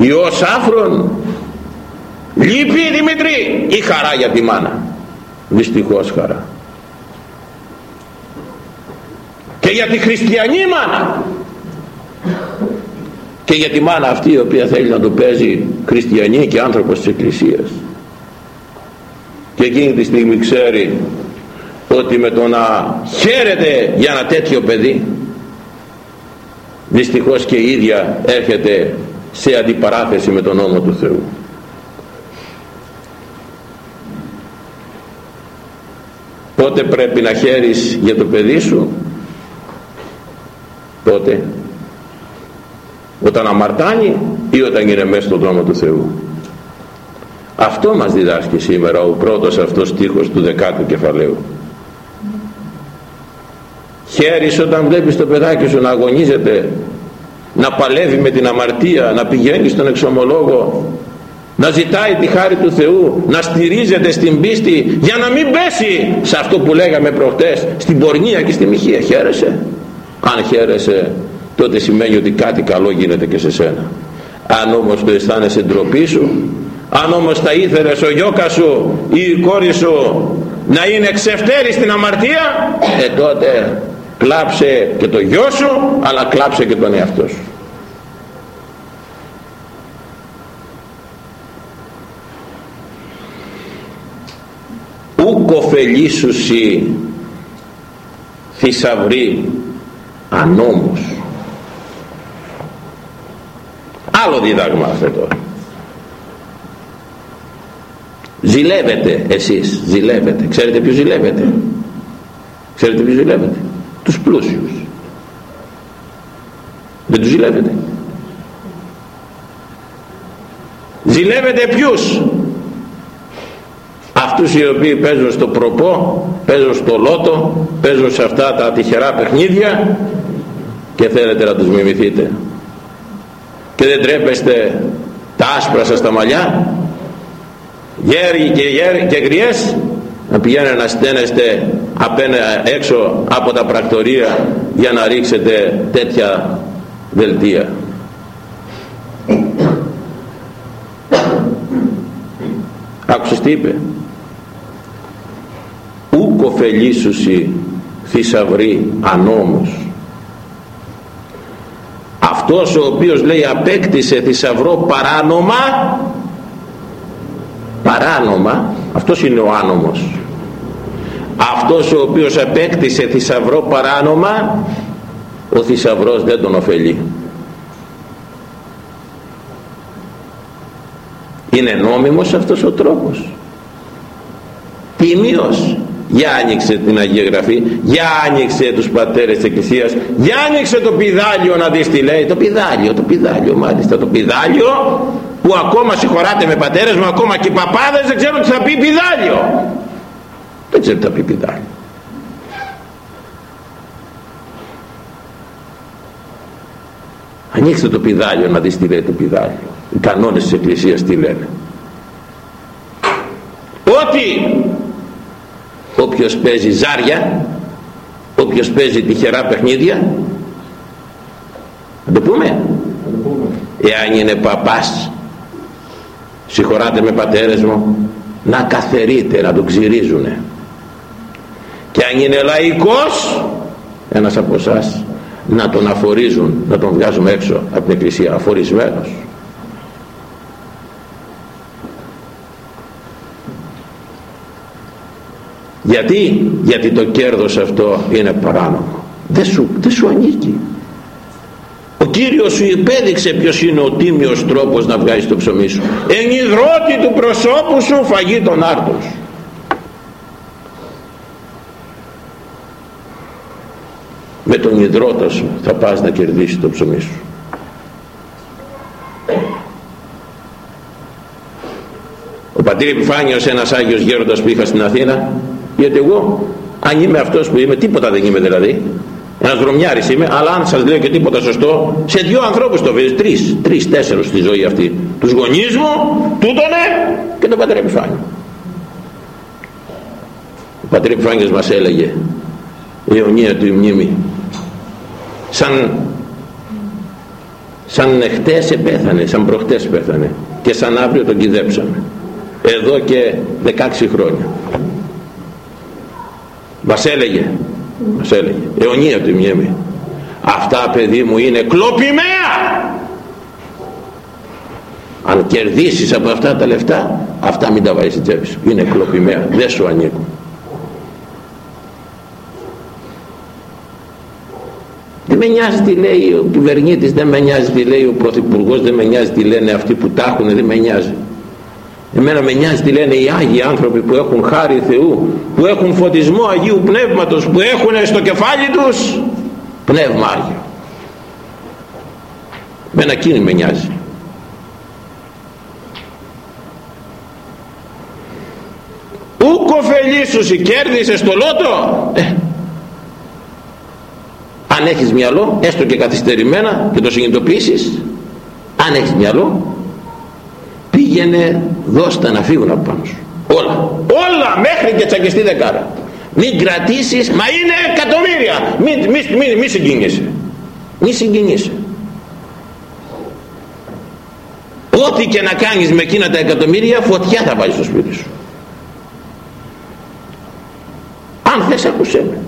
Υιός άφρον λείπει Δημητρή η χαρά για τη μάνα. Δυστυχώς χαρά. Και για τη χριστιανή μάνα. Και για τη μάνα αυτή η οποία θέλει να το παίζει χριστιανή και άνθρωπος της Εκκλησίας. Και εκείνη τη στιγμή ξέρει ότι με το να χαίρεται για ένα τέτοιο παιδί δυστυχώς και η ίδια έρχεται σε αντιπαράθεση με τον νόμο του Θεού. Πότε πρέπει να χαίρεις για το παιδί σου; Πότε; Όταν αμαρτάνει ή όταν είναι μέσα στον δρόμο του Θεού; Αυτό μας διδάσκει σήμερα ο πρώτος αυτός στίχος του δεκάτου κεφαλαίου χαίρεις όταν βλέπεις το παιδάκι σου να αγωνίζεται να παλεύει με την αμαρτία να πηγαίνει στον εξομολόγο να ζητάει τη χάρη του Θεού να στηρίζεται στην πίστη για να μην πέσει σε αυτό που λέγαμε προχτές στην πορνεία και στη μοιχεία. Χαίρεσαι; Αν χαίρεσαι τότε σημαίνει ότι κάτι καλό γίνεται και σε σένα. Αν όμως το αισθάνεσαι ντροπή σου αν όμως θα ήθελες ο γιώκα σου ή η κόρη σου να είναι ξεφτέρη στην αμαρτία ε τότε κλάψε και το γιο σου αλλά κλάψε και τον εαυτό σου. Ου κοφελίσουσι θησαυρή ανόμους άλλο δίδαγμα αυτό τώρα ζηλεύετε εσείς ζηλεύετε. Ξέρετε ποιος ζηλεύετε ξέρετε ποιος ζηλεύετε τους πλούσιους. Δεν τους ζηλεύετε. Ζηλεύετε ποιους; Αυτούς οι οποίοι παίζουν στο προπό παίζουν στο λότο παίζουν σε αυτά τα τυχερά παιχνίδια και θέλετε να τους μιμηθείτε. Και δεν τρέπεστε τα άσπρα σας τα μαλλιά γέροι και, γέροι και γριές να πηγαίνετε να στένεστε απένα, έξω από τα πρακτορία για να ρίξετε τέτοια δελτία. Άκουσες τι είπε; Ου κοφελίσουσι θησαυρή ανόμους αυτός ο οποίος λέει απέκτησε θησαυρό παράνομα παράνομα αυτός είναι ο άνομος αυτός ο οποίος απέκτησε θησαυρό παράνομα ο θησαυρός δεν τον ωφελεί. Είναι νόμιμος αυτός ο τρόπος. Τίμιος για άνοιξε την Αγία Γραφή για άνοιξε τους πατέρες της Εκκλησίας για άνοιξε το πιδάλιο να δεις τι λέει. Το πιδάλιο, το πιδάλιο μάλιστα το πιδάλιο που ακόμα συγχωράτε με πατέρες μου ακόμα και οι παπάδες δεν ξέρουν τι θα πει πιδάλιο δεν ξέρουν τι θα πει πιδάλιο ανοίξτε το πιδάλιο να δεις τι λέει το πιδάλιο. Οι κανόνες της Εκκλησίας τι λένε. Ότι όποιος παίζει ζάρια όποιος παίζει τυχερά παιχνίδια να το πούμε. Εάν είναι παπάς συγχωράτε με πατέρες μου να καθερείτε να τον ξυρίζουνε και αν είναι λαϊκός ένας από εσάς να τον αφορίζουν να τον βγάζουμε έξω από την εκκλησία αφορισμένος. Γιατί; Γιατί το κέρδος αυτό είναι παράνομο. Δεν σου, δεν σου ανήκει. Ο Κύριος σου υπέδειξε ποιος είναι ο τίμιος τρόπος να βγάλεις το ψωμί σου. Εν του προσώπου σου φαγεί τον άρτο με τον υδρότα σου θα πας να κερδίσεις το ψωμί σου. Ο πατήρ Επιφάνιος ένας Άγιος Γέροντας που είχα στην Αθήνα γιατί εγώ αν είμαι αυτός που είμαι τίποτα δεν είμαι δηλαδή. Ένας δρομιάρης είμαι αλλά αν σας λέω και τίποτα σωστό σε δυο ανθρώπους το βρεις τρεις, τρεις τέσσερους στη ζωή αυτή τους γονείς μου, τούτονε και τον πατέρα Επιφάνιο ο πατέρα Επιφάνιος μας έλεγε η αιωνία του η μνήμη σαν σαν χτες επέθανε σαν προχτές πέθανε και σαν αύριο τον κυδέψαμε εδώ και 16 χρόνια. Μας έλεγε μας έλεγε αιωνία του μνήμη αυτά παιδί μου είναι κλοπημαία αν κερδίσεις από αυτά τα λεφτά αυτά μην τα βάζεις στην τσέπη σου. Είναι κλοπημαία δεν σου ανήκουν με νοιάζει τι λέει ο κυβερνήτης δεν με νοιάζει τι λέει ο πρωθυπουργός δεν με νοιάζει τι λένε αυτοί που τα έχουν δεν με νοιάζει Εμένα με νοιάζει τι λένε οι Άγιοι άνθρωποι που έχουν χάρη Θεού, που έχουν φωτισμό Αγίου Πνεύματος, που έχουν στο κεφάλι τους Πνεύμα Άγιο. Με ένα εκείνη με νοιάζει. Ούκο φελίσουσι κέρδισες το λότο; Ε, αν έχεις μυαλό, έστω και καθυστερημένα και το συνειδητοποιήσεις, αν έχεις μυαλό, πήγαινε δώστα να φύγουν από πάνω σου. Όλα. Όλα μέχρι και τσακιστή δεκάρα. Μην κρατήσεις μα είναι εκατομμύρια. Μην, μη, μη, μη συγκινήσει μη συγκινήσει ό,τι και να κάνεις με εκείνα τα εκατομμύρια φωτιά θα βάλεις στο σπίτι σου. Αν θες ακούσέ με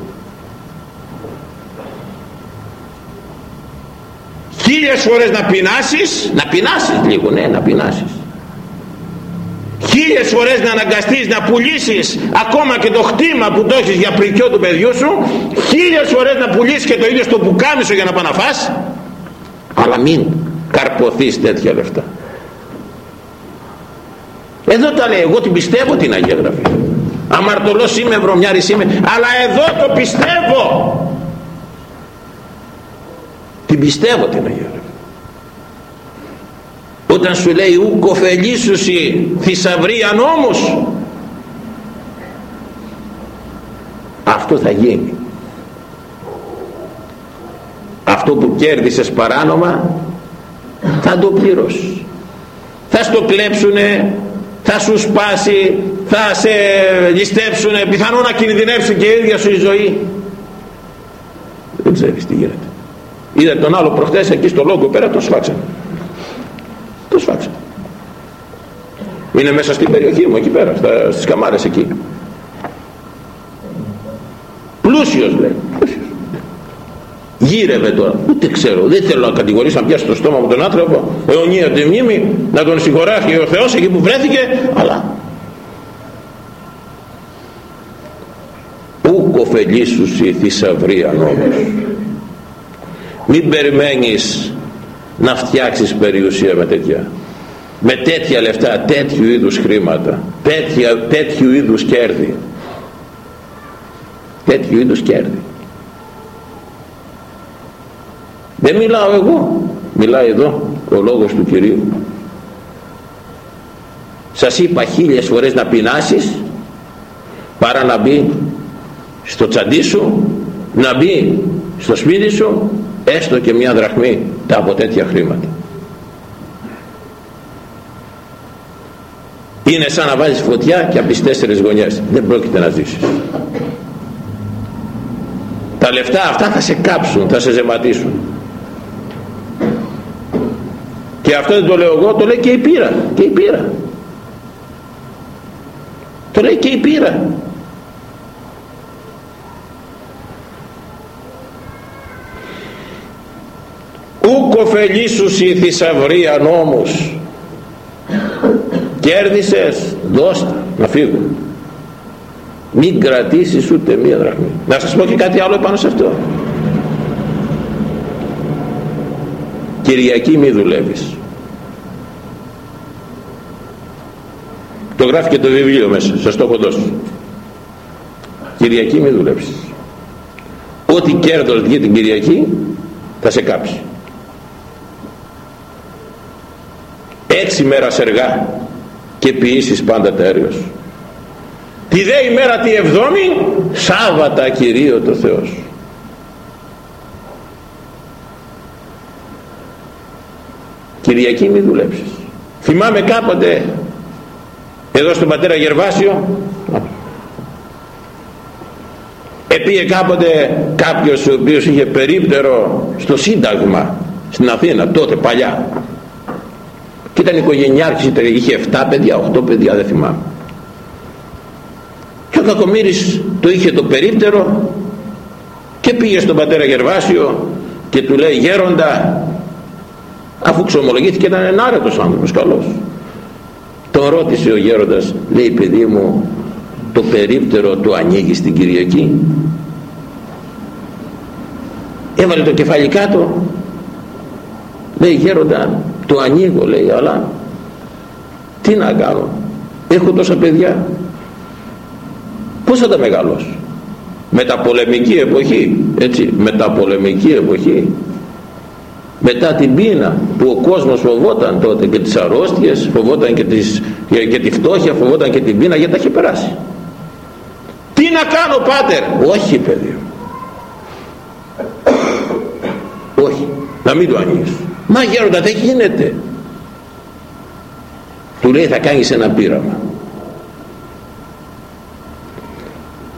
χίλιες φορές να πεινάσεις. Να πεινάσεις λίγο ναι να πεινάσεις. Χίλιες φορές να αναγκαστείς να πουλήσεις ακόμα και το χτήμα που το έχεις για πρικιό του παιδιού σου. Χίλιες φορές να πουλήσεις και το ίδιο στο πουκάμισο για να πάνε να φας αλλά μην καρποθείς τέτοια λεφτά. Εδώ τα λέει εγώ την πιστεύω την Αγία Γραφή. Αμαρτωλός είμαι βρωμιάρης είμαι αλλά εδώ το πιστεύω την πιστεύω την Αγία Γραφή όταν σου λέει ου κοφελίσουσι θησαυρία νόμους αυτό θα γίνει. Αυτό που κέρδισες παράνομα θα το πληρώσεις. Θα στο κλέψουνε θα σου σπάσει θα σε ληστέψουνε πιθανόν να κινδυνεύσει και η ίδια σου η ζωή. Δεν ξέρεις τι γίνεται είδα τον άλλο προχτές εκεί στο λόγο πέρα τον σφάξανε το σφάξα είναι μέσα στην περιοχή μου εκεί πέρα στα, στις καμάρες εκεί. Πλούσιος λέει. Πλούσιος. γύρευε τώρα. Ούτε ξέρω. Δεν θέλω να κατηγορήσω να πιάσει το στόμα μου τον άνθρωπο. Αιωνία τη μνήμη να τον συγχωράσει ο Θεός εκεί που βρέθηκε αλλά ούκο φελίσους η θησαυρία νόμος μην περιμένεις να φτιάξεις περιουσία με τέτοια με τέτοια λεφτά, τέτοιου είδους χρήματα, τέτοια, τέτοιου είδους κέρδη. Τέτοιου είδους κέρδη. Δεν μιλάω εγώ, μιλάει εδώ ο λόγος του Κυρίου. Σας είπα χίλιες φορές να πεινάσεις παρά να μπει στο τσαντί σου, να μπει στο σπίτι σου έστω και μια δραχμή τα από τέτοια χρήματα. είναι σαν να βάζεις φωτιά και από τις τέσσερις γωνιές. Δεν πρόκειται να ζήσεις. Τα λεφτά αυτά θα σε κάψουν θα σε ζεματίσουν. Και αυτό δεν το λέω εγώ το λέει και η πείρα. Και η πείρα. Το λέει και η πείρα ούκ ωφελήσους η θησαυρία νόμους κέρδισες δώστα να φύγω μην κρατήσεις ούτε μία δραχμή. Να σας πω και κάτι άλλο πάνω σε αυτό. Κυριακή μη δουλεύεις. Το γράφει και το βιβλίο μέσα σας το έχω δώσει Κυριακή μη δουλεύεις. Ό,τι κέρδος βγει την Κυριακή θα σε κάψει έξι μέρα σεργά και ποιήσεις πάντα τέριος. Τη δε ημέρα τη εβδόμη Σάββατα Κυρίω το Θεός. Κυριακή μη δουλέψεις. Θυμάμαι κάποτε εδώ στον πατέρα Γερβάσιο επίε κάποτε κάποιος ο οποίος είχε περίπτερο στο Σύνταγμα στην Αθήνα τότε παλιά και ήταν οικογενειάρχης είχε 7 παιδιά, 8 παιδιά δεν θυμάμαι. Και ο Κακομύρης το είχε το περίπτερο και πήγε στον πατέρα Γερβάσιο και του λέει γέροντα αφού ξομολογήθηκε ήταν ενάρετος άνθρωπος καλός. Τον ρώτησε ο γέροντας λέει παιδί μου το περίπτερο το ανοίγεις στην Κυριακή; Έβαλε το κεφάλι κάτω. Λέει γέροντα το ανοίγω λέει αλλά τι να κάνω έχω τόσα παιδιά πως θα τα μεγαλώσω; Μεταπολεμική εποχή έτσι μεταπολεμική εποχή. Μετά την πείνα που ο κόσμος φοβόταν τότε και τις αρρώστιες φοβόταν και, τις, και τη φτώχεια φοβόταν και την πείνα γιατί τα είχε περάσει. Τι να κάνω πάτερ; Όχι παιδί όχι να μην το ανοίγεις μα γέροντα δεν γίνεται. Του λέει θα κάνεις ένα πείραμα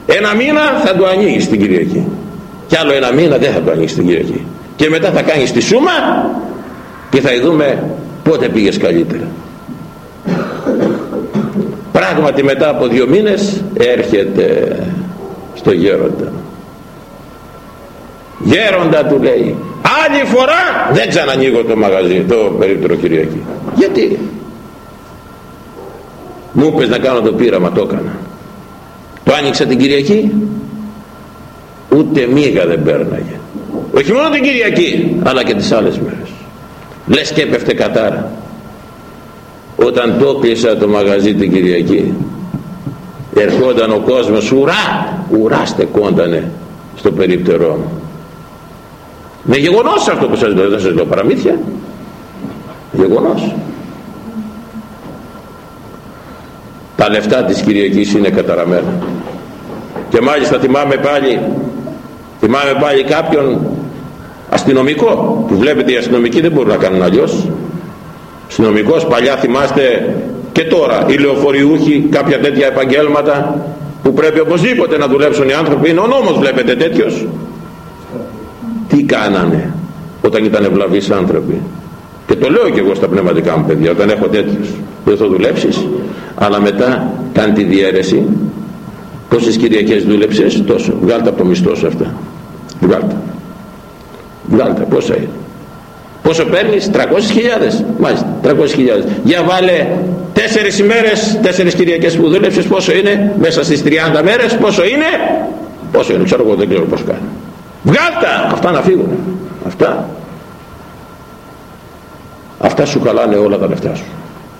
ένα μήνα θα το ανοίγεις την Κυριακή. Και άλλο ένα μήνα δεν θα το ανοίγεις την Κυριακή. Και μετά θα κάνεις τη σούμα και θα δούμε πότε πήγες καλύτερα. Πράγματι μετά από δύο μήνες έρχεται στο γέροντα. Γέροντα του λέει άλλη φορά δεν ξανανοίγω το μαγαζί το περίπτερο Κυριακή. Γιατί; Μου είπες να κάνω το πείραμα το έκανα. Το άνοιξα την Κυριακή ούτε μίγα δεν πέρναγε. Όχι μόνο την Κυριακή αλλά και τις άλλες μέρες. Λες και έπεφτε κατάρα. Όταν το κλείσα το μαγαζί την Κυριακή ερχόταν ο κόσμος ουρά ουρά στεκόντανε στο περίπτερό μου είναι γεγονός αυτό που σας λέω, δεν σας λέω παραμύθια. Γεγονός. Τα λεφτά της Κυριακής είναι καταραμένα. Και μάλιστα θυμάμαι πάλι, θυμάμαι πάλι κάποιον αστυνομικό που βλέπετε οι αστυνομικοί δεν μπορούν να κάνουν αλλιώς. Αστυνομικός παλιά θυμάστε και τώρα οι λεωφοριούχοι κάποια τέτοια επαγγέλματα που πρέπει οπωσδήποτε να δουλέψουν οι άνθρωποι είναι ο νόμος βλέπετε τέτοιος τι κάνανε όταν ήταν ευλαβείς άνθρωποι; Και το λέω και εγώ στα πνευματικά μου παιδιά όταν έχω τέτοιους δεν θα δουλέψεις αλλά μετά κάνει τη διαίρεση πόσες Κυριακές δούλεψες τόσο. Βγάλτε από το μισθό σου αυτά. Βγάλτε. Βγάλτε πόσα είναι. Πόσο παίρνεις; 300.000 μάλιστα 300.000 για βάλε τέσσερις ημέρες τέσσερις Κυριακές που δούλεψες πόσο είναι; Μέσα στις 30 μέρες πόσο είναι; Πόσο είναι; Ξέρω εγώ δεν ξέρω πως κάνει βγάλτα αυτά να φύγουν αυτά αυτά σου χαλάνε όλα τα λεφτά σου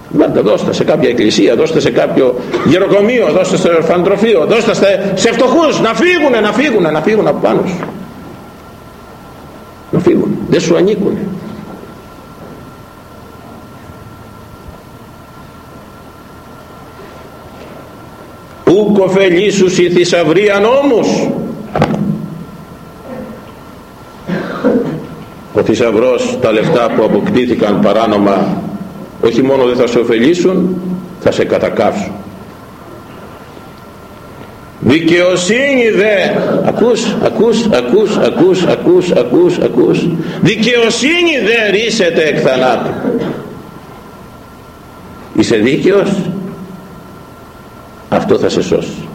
Βάλτε, δώστε σε κάποια εκκλησία, δώστε σε κάποιο γεροκομείο, δώστε σε ορφαντροφείο, δώστε σε φτωχούς να φύγουν, να φύγουν, να φύγουν από πάνω σου. Να φύγουν, δεν σου ανήκουν. Ου κοφελίσους η θησαυρία νόμους. Ο θησαυρός τα λεφτά που αποκτήθηκαν παράνομα όχι μόνο δεν θα σε ωφελήσουν θα σε κατακάψουν. Δικαιοσύνη δε! Ακούς, ακούς, ακούς, ακούς, ακούς, ακούς, ακούς. Δικαιοσύνη δε ρίσεται εκ θανάτου. Είσαι δίκαιος. Αυτό θα σε σώσει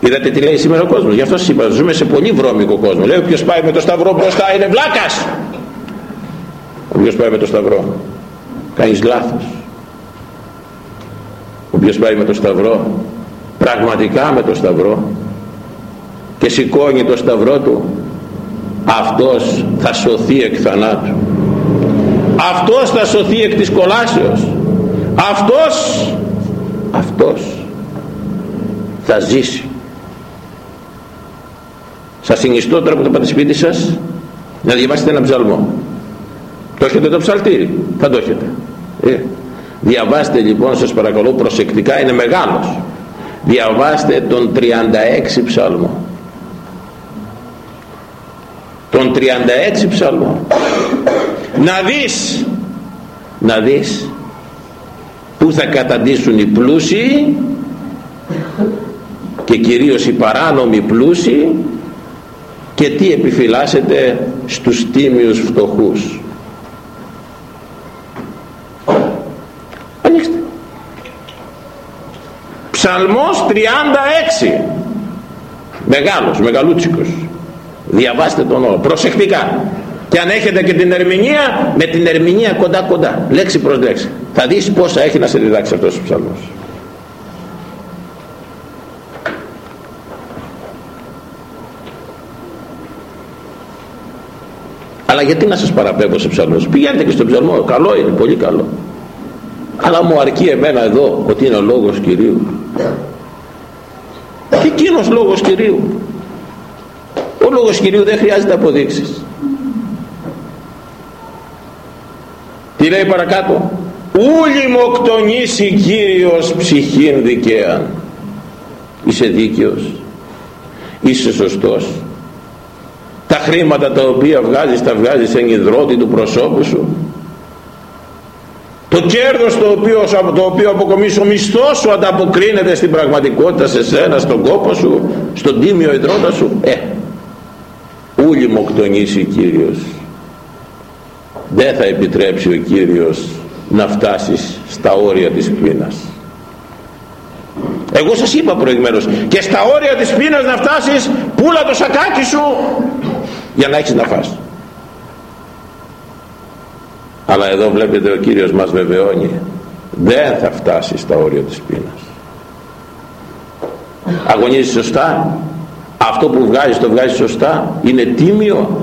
Είδατε τι λέει σήμερα ο κόσμος. Γι' αυτό σας είπα, ζούμε σε πολύ βρώμικο κόσμο. Λέει όποιος πάει με το σταυρό μπροστά είναι βλάκας. Όποιος πάει με το σταυρό κάνεις λάθος. Όποιος πάει με το σταυρό, πραγματικά με το σταυρό και σηκώνει το σταυρό του, αυτός θα σωθεί εκ θανάτου. Αυτός θα σωθεί εκ της κολάσεως. Αυτός, αυτός θα ζήσει. Σας συνιστώ τώρα που το πάτε σπίτι σας να διαβάσετε ένα ψαλμό. Το έχετε το ψαλτήρι, θα το έχετε. Ε. Διαβάστε λοιπόν σας παρακαλώ προσεκτικά, είναι μεγάλος. Διαβάστε τον 36 ψαλμό. Τον 36 ψαλμό. Να δεις, να δεις που θα καταντήσουν οι πλούσιοι και κυρίως οι παράνομοι πλούσιοι και τι επιφυλάσσεται στους τίμιους φτωχούς. Ανοίξτε. Ψαλμός 36 μεγάλος, μεγαλούτσικος. Διαβάστε τον όρο προσεκτικά. Και αν έχετε και την ερμηνεία με την ερμηνεία κοντά κοντά λέξη προς λέξη. Θα δεις πόσα έχει να σε διδάξει αυτός ο ψαλμός αλλά γιατί να σας παραπέμπω σε ψαλμούς; Πηγαίνετε και στο ψαλμό. Καλό είναι πολύ καλό. Αλλά μου αρκεί εμένα εδώ ότι είναι ο λόγος Κυρίου. Και εκείνος λόγος Κυρίου. Ο λόγος Κυρίου δεν χρειάζεται αποδείξεις. Τι λέει παρακάτω; Ούλη μοκτονήσει Κύριος ψυχήν δικαίαν. Είσαι δίκαιος. Είσαι σωστός τα χρήματα τα οποία βγάζεις τα βγάζεις εν υδρότη του προσώπου σου το κέρδος το οποίο, το οποίο αποκομίσεις ο μισθός σου ανταποκρίνεται στην πραγματικότητα σε σένα, στον κόπο σου, στον τίμιο υδρότα σου. Ε, ούλη μοκτονήσει ο Κύριος. Δεν θα επιτρέψει ο Κύριος να φτάσεις στα όρια της πείνας. Εγώ σας είπα προηγουμένως και στα όρια της πείνας να φτάσεις πουλα το σακάκι σου για να έχεις να φας. Αλλά εδώ βλέπετε ο Κύριος μας βεβαιώνει δεν θα φτάσει στα όρια της πείνας. Αγωνίζεις σωστά. Αυτό που βγάζεις το βγάζεις σωστά. Είναι τίμιο.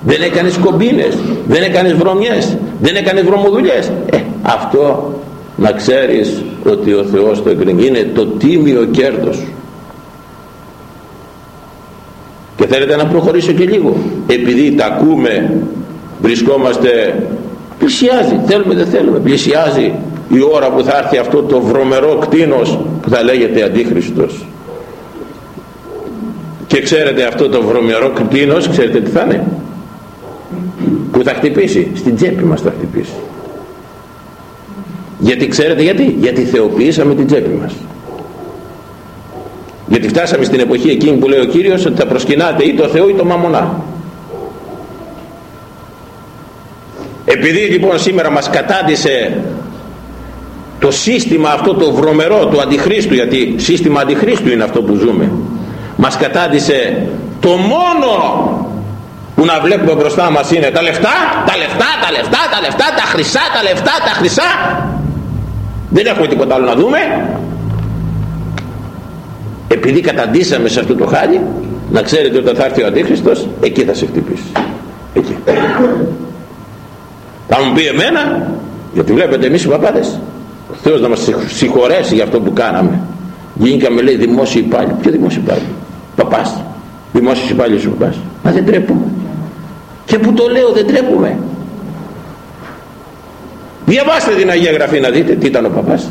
Δεν έκανες κομπίνες. Δεν έκανες βρωμιές. Δεν έκανες βρωμοδουλειές. Ε, αυτό να ξέρεις ότι ο Θεός το εγκρίνει. Είναι το τίμιο κέρδος και θέλετε να προχωρήσω και λίγο. Επειδή τα ακούμε βρισκόμαστε πλησιάζει. Θέλουμε δεν θέλουμε. Πλησιάζει η ώρα που θα έρθει αυτό το βρωμερό κτίνος που θα λέγεται αντίχριστος. Και ξέρετε αυτό το βρωμερό κτίνος ξέρετε τι θα είναι; Που θα χτυπήσει. Στην τσέπη μας θα χτυπήσει. Γιατί ξέρετε γιατί; Γιατί θεοποιήσαμε την τσέπη μας γιατί φτάσαμε στην εποχή εκείνη που λέει ο Κύριος ότι θα προσκυνάτε ή το Θεό ή το Μαμονά. Επειδή λοιπόν σήμερα μας κατάντησε το σύστημα αυτό το βρωμερό του αντιχρίστου γιατί σύστημα αντιχρίστου είναι αυτό που ζούμε μας κατάντησε το μόνο που να βλέπουμε μπροστά μας είναι τα λεφτά, τα λεφτά, τα λεφτά, τα λεφτά, τα χρυσά, τα λεφτά, τα χρυσά. Δεν έχουμε τίποτα άλλο να δούμε επειδή καταντήσαμε σε αυτό το χάλι να ξέρετε όταν θα έρθει ο Αντίχριστος εκεί θα σε χτυπήσει. Εκεί. Θα μου πει εμένα γιατί βλέπετε εμείς οι παπάδες ο Θεός να μας συγχωρέσει για αυτό που κάναμε. Γίνηκαμε λέει δημόσιοι υπάλληλοι. Ποιο δημόσιοι υπάλληλοι; Παπάς. Δημόσιος υπάλληλος ο παπάς. Μα δεν τρέπουμε. Και που το λέω δεν τρέπουμε. Διαβάστε την Αγία Γραφή να δείτε τι ήταν ο παπάς.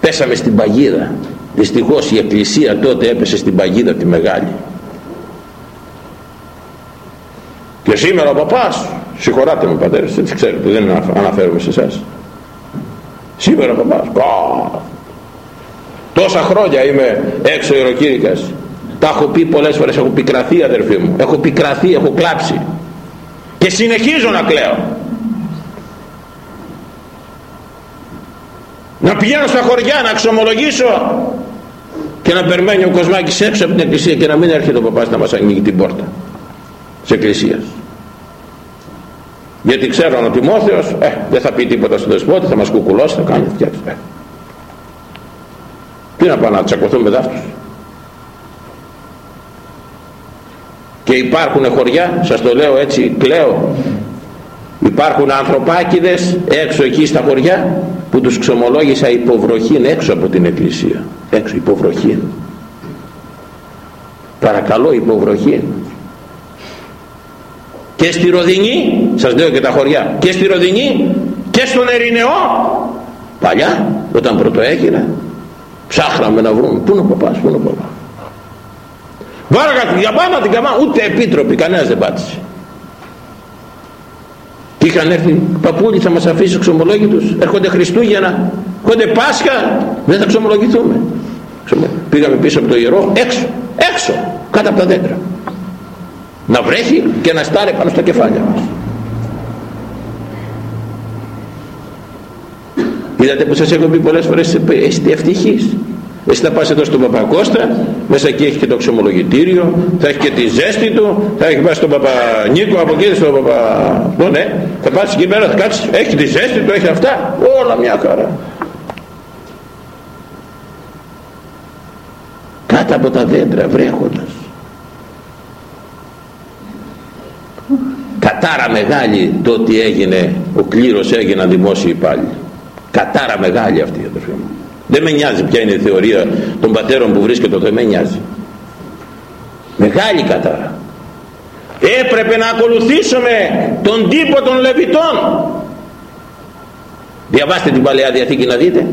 Πέσαμε στην παγίδα δυστυχώς η εκκλησία τότε έπεσε στην παγίδα τη μεγάλη. Και σήμερα ο παπάς συγχωράτε με πατέρες έτσι ξέρετε δεν αναφέρομαι σε εσάς. Σήμερα ο παπάς τόσα χρόνια είμαι έξω ιεροκήρυκας. Τα έχω πει πολλές φορές έχω πικραθεί αδερφοί μου. Έχω πικραθεί, έχω κλάψει. Και συνεχίζω να κλαίω. Να πηγαίνω στα χωριά να ξομολογήσω και να περιμένει ο Κοσμάκης έξω από την εκκλησία και να μην έρχεται ο παπάς να μας ανοίγει την πόρτα της εκκλησίας γιατί ξέρουν ο Τιμόθεος ε, δεν θα πει τίποτα στον δεσπότη θα μας κουκουλώσει θα κάνει φτιάξει ε. τι να πάω να τσακωθούμε δάφτους και υπάρχουν χωριά σας το λέω έτσι κλαίω υπάρχουν ανθρωπάκιδες έξω εκεί στα χωριά που τους ξομολόγησα υποβροχήν έξω από την εκκλησία. Έξω υποβροχήν. Παρακαλώ υποβροχήν. Και στη Ροδινή σας λέω και τα χωριά και στη Ροδινή και στον Ερηνεό παλιά όταν πρώτο έγινε ψάχναμε να βρούμε. Πού είναι ο παπάς πού είναι ο παπάς; Βάραγα για πάνω την καμά. Ούτε επίτροποι κανένας δεν πάτησε. και είχαν έρθει παππούλοι θα μας αφήσει ξομολόγητους έρχονται Χριστούγεννα έρχονται Πάσχα. Δεν θα ξομολογηθούμε πήγαμε πίσω από το ιερό έξω έξω κάτω από τα δέντρα. Να βρέχει και να στάρει πάνω στα κεφάλια μας. Είδατε που σας έχω πει πολλές φορές είστε ευτυχείς εσύ θα πας εδώ στον Παπακώστα μέσα εκεί έχει και το ξομολογητήριο θα έχει και τη ζέστη του θα έχει πάει στον Παπανίκο από εκεί στον Παπα... Ναι, ναι, θα πας εκεί πέρα θα κάτσεις έχει τη ζέστη του, έχει αυτά όλα μια χαρά. Κάτω από τα δέντρα βρέχοντας. Κατάρα μεγάλη το ότι έγινε ο κλήρος έγινε δημόσιο υπάλληλοι. Κατάρα μεγάλη αυτή αδερφοί μου δεν με νοιάζει ποια είναι η θεωρία των πατέρων που βρίσκεται εδώ δεν με νοιάζει. Μεγάλη κατάρα. Έπρεπε να ακολουθήσουμε τον τύπο των Λεβιτών. Διαβάστε την Παλαιά Διαθήκη να δείτε.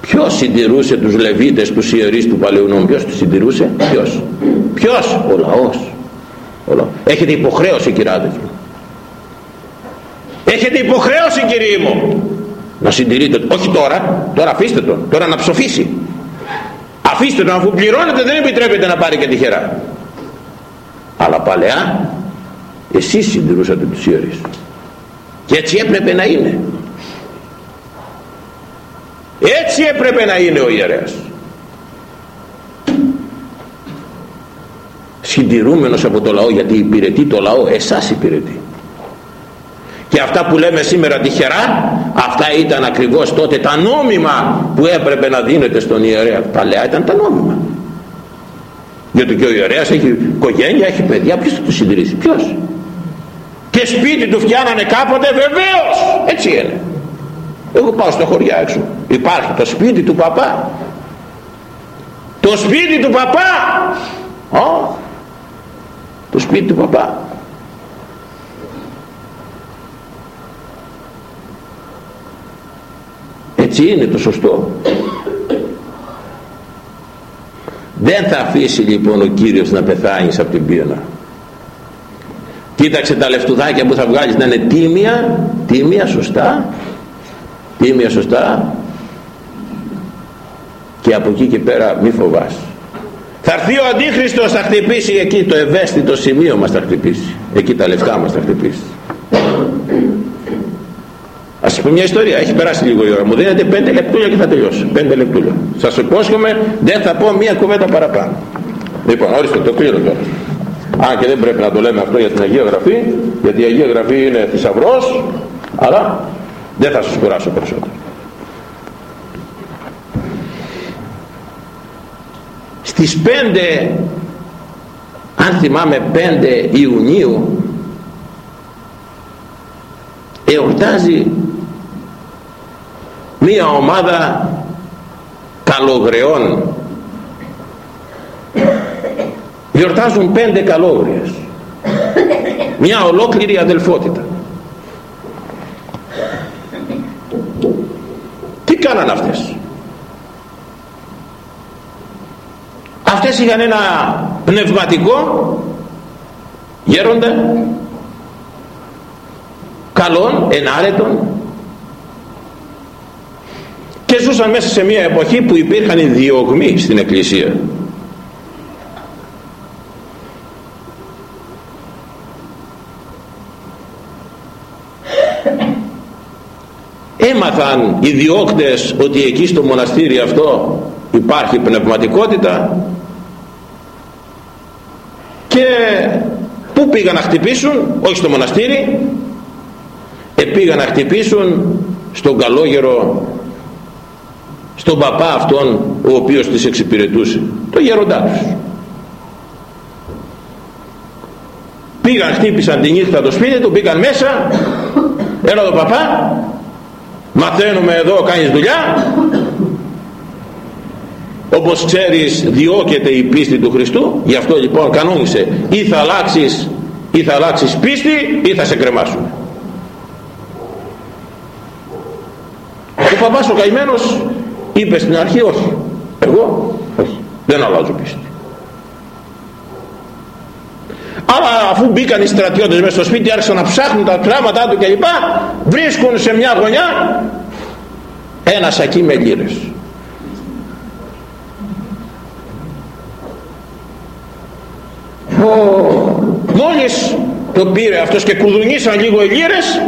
Ποιος συντηρούσε τους Λεβίτες τους ιερείς του Παλαιού Νόμου; Ποιος τους συντηρούσε; Ποιος; Ποιος; Ο λαός. Έχετε υποχρέωση κυράδες μου έχετε υποχρέωση κύριοι μου να συντηρείτε όχι τώρα. Τώρα αφήστε τον. Τώρα να ψοφήσει. Αφήστε τον. Αφού πληρώνετε δεν επιτρέπετε να πάρει και τυχερά αλλά παλαιά εσείς συντηρούσατε τους ιερείς. Και έτσι έπρεπε να είναι. Έτσι έπρεπε να είναι ο ιερέας. Συντηρούμενος από το λαό γιατί υπηρετεί το λαό εσάς υπηρετεί και αυτά που λέμε σήμερα τυχερά αυτά ήταν ακριβώς τότε τα νόμιμα που έπρεπε να δίνεται στον ιερέα. Παλαιά ήταν τα νόμιμα. Γιατί και ο ιερέας έχει οικογένεια, έχει παιδιά ποιος θα το συντηρήσει, ποιος. Και σπίτι του φτιάνανε κάποτε βεβαίως. Έτσι είναι. Εγώ πάω στα χωριά έξω. Υπάρχει το σπίτι του παπά. Το σπίτι του παπά. Ω, το σπίτι του παπά έτσι είναι το σωστό. Δεν θα αφήσει λοιπόν ο Κύριος να πεθάνεις από την πείνα κοίταξε τα λεφτουδάκια που θα βγάλεις να είναι τίμια τίμια σωστά τίμια σωστά. Και από εκεί και πέρα μη φοβάσαι. Θα έρθει ο Αντίχριστος θα χτυπήσει εκεί το ευαίσθητο σημείο μας θα χτυπήσει. Εκεί τα λεφτά μας θα χτυπήσει Α σα πω μια ιστορία. Έχει περάσει λίγο η ώρα. Μου δίνετε πέντε λεπτούλια και θα τελειώσω. Πέντε λεπτούλια. Σα υπόσχομαι δεν θα πω μια κουβέντα παραπάνω. Λοιπόν, ορίστε το κλείνω τώρα. Αν και δεν πρέπει να το λέμε αυτό για την Αγία Γραφή, γιατί η Αγία Γραφή είναι θησαυρός, αλλά δεν θα σας κουράσω περισσότερο. Στις πέντε αν θυμάμαι 5 Ιουνίου εορτάζει μία ομάδα καλογρεών. Γιορτάζουν πέντε καλόγριες. Μια ολόκληρη αδελφότητα. Τι κάναν αυτές; Αυτές είχαν ένα πνευματικό γέροντα καλών, ενάρετων και ζούσαν μέσα σε μια εποχή που υπήρχαν οι διωγμοί στην εκκλησία. Έμαθαν οι διώκτες ότι εκεί στο μοναστήρι αυτό υπάρχει πνευματικότητα. Και πού πήγαν να χτυπήσουν; Όχι στο μοναστήρι. Ε, πήγαν να χτυπήσουν στον καλόγερο στον παπά αυτόν ο οποίος τις εξυπηρετούσε το γεροντά τους. Πήγαν χτύπησαν τη νύχτα το σπίτι του πήγαν μέσα έλα το παπά μαθαίνουμε εδώ κάνεις δουλειά. Όπως ξέρεις διώκεται η πίστη του Χριστού γι' αυτό λοιπόν κανόνισε ή θα αλλάξεις ή θα αλλάξεις πίστη ή θα σε κρεμάσουμε. Ο παπάς ο καημένος είπες στην αρχή όχι. Εγώ όχι. Δεν αλλάζω πίστη. Αλλά αφού μπήκαν οι στρατιώτες μέσα στο σπίτι άρχισαν να ψάχνουν τα πράγματα του κλπ βρίσκουν σε μια γωνιά ένα σακί με λίρες. Μόλις το πήρε αυτός και κουδουνίσαν λίγο οι λίρες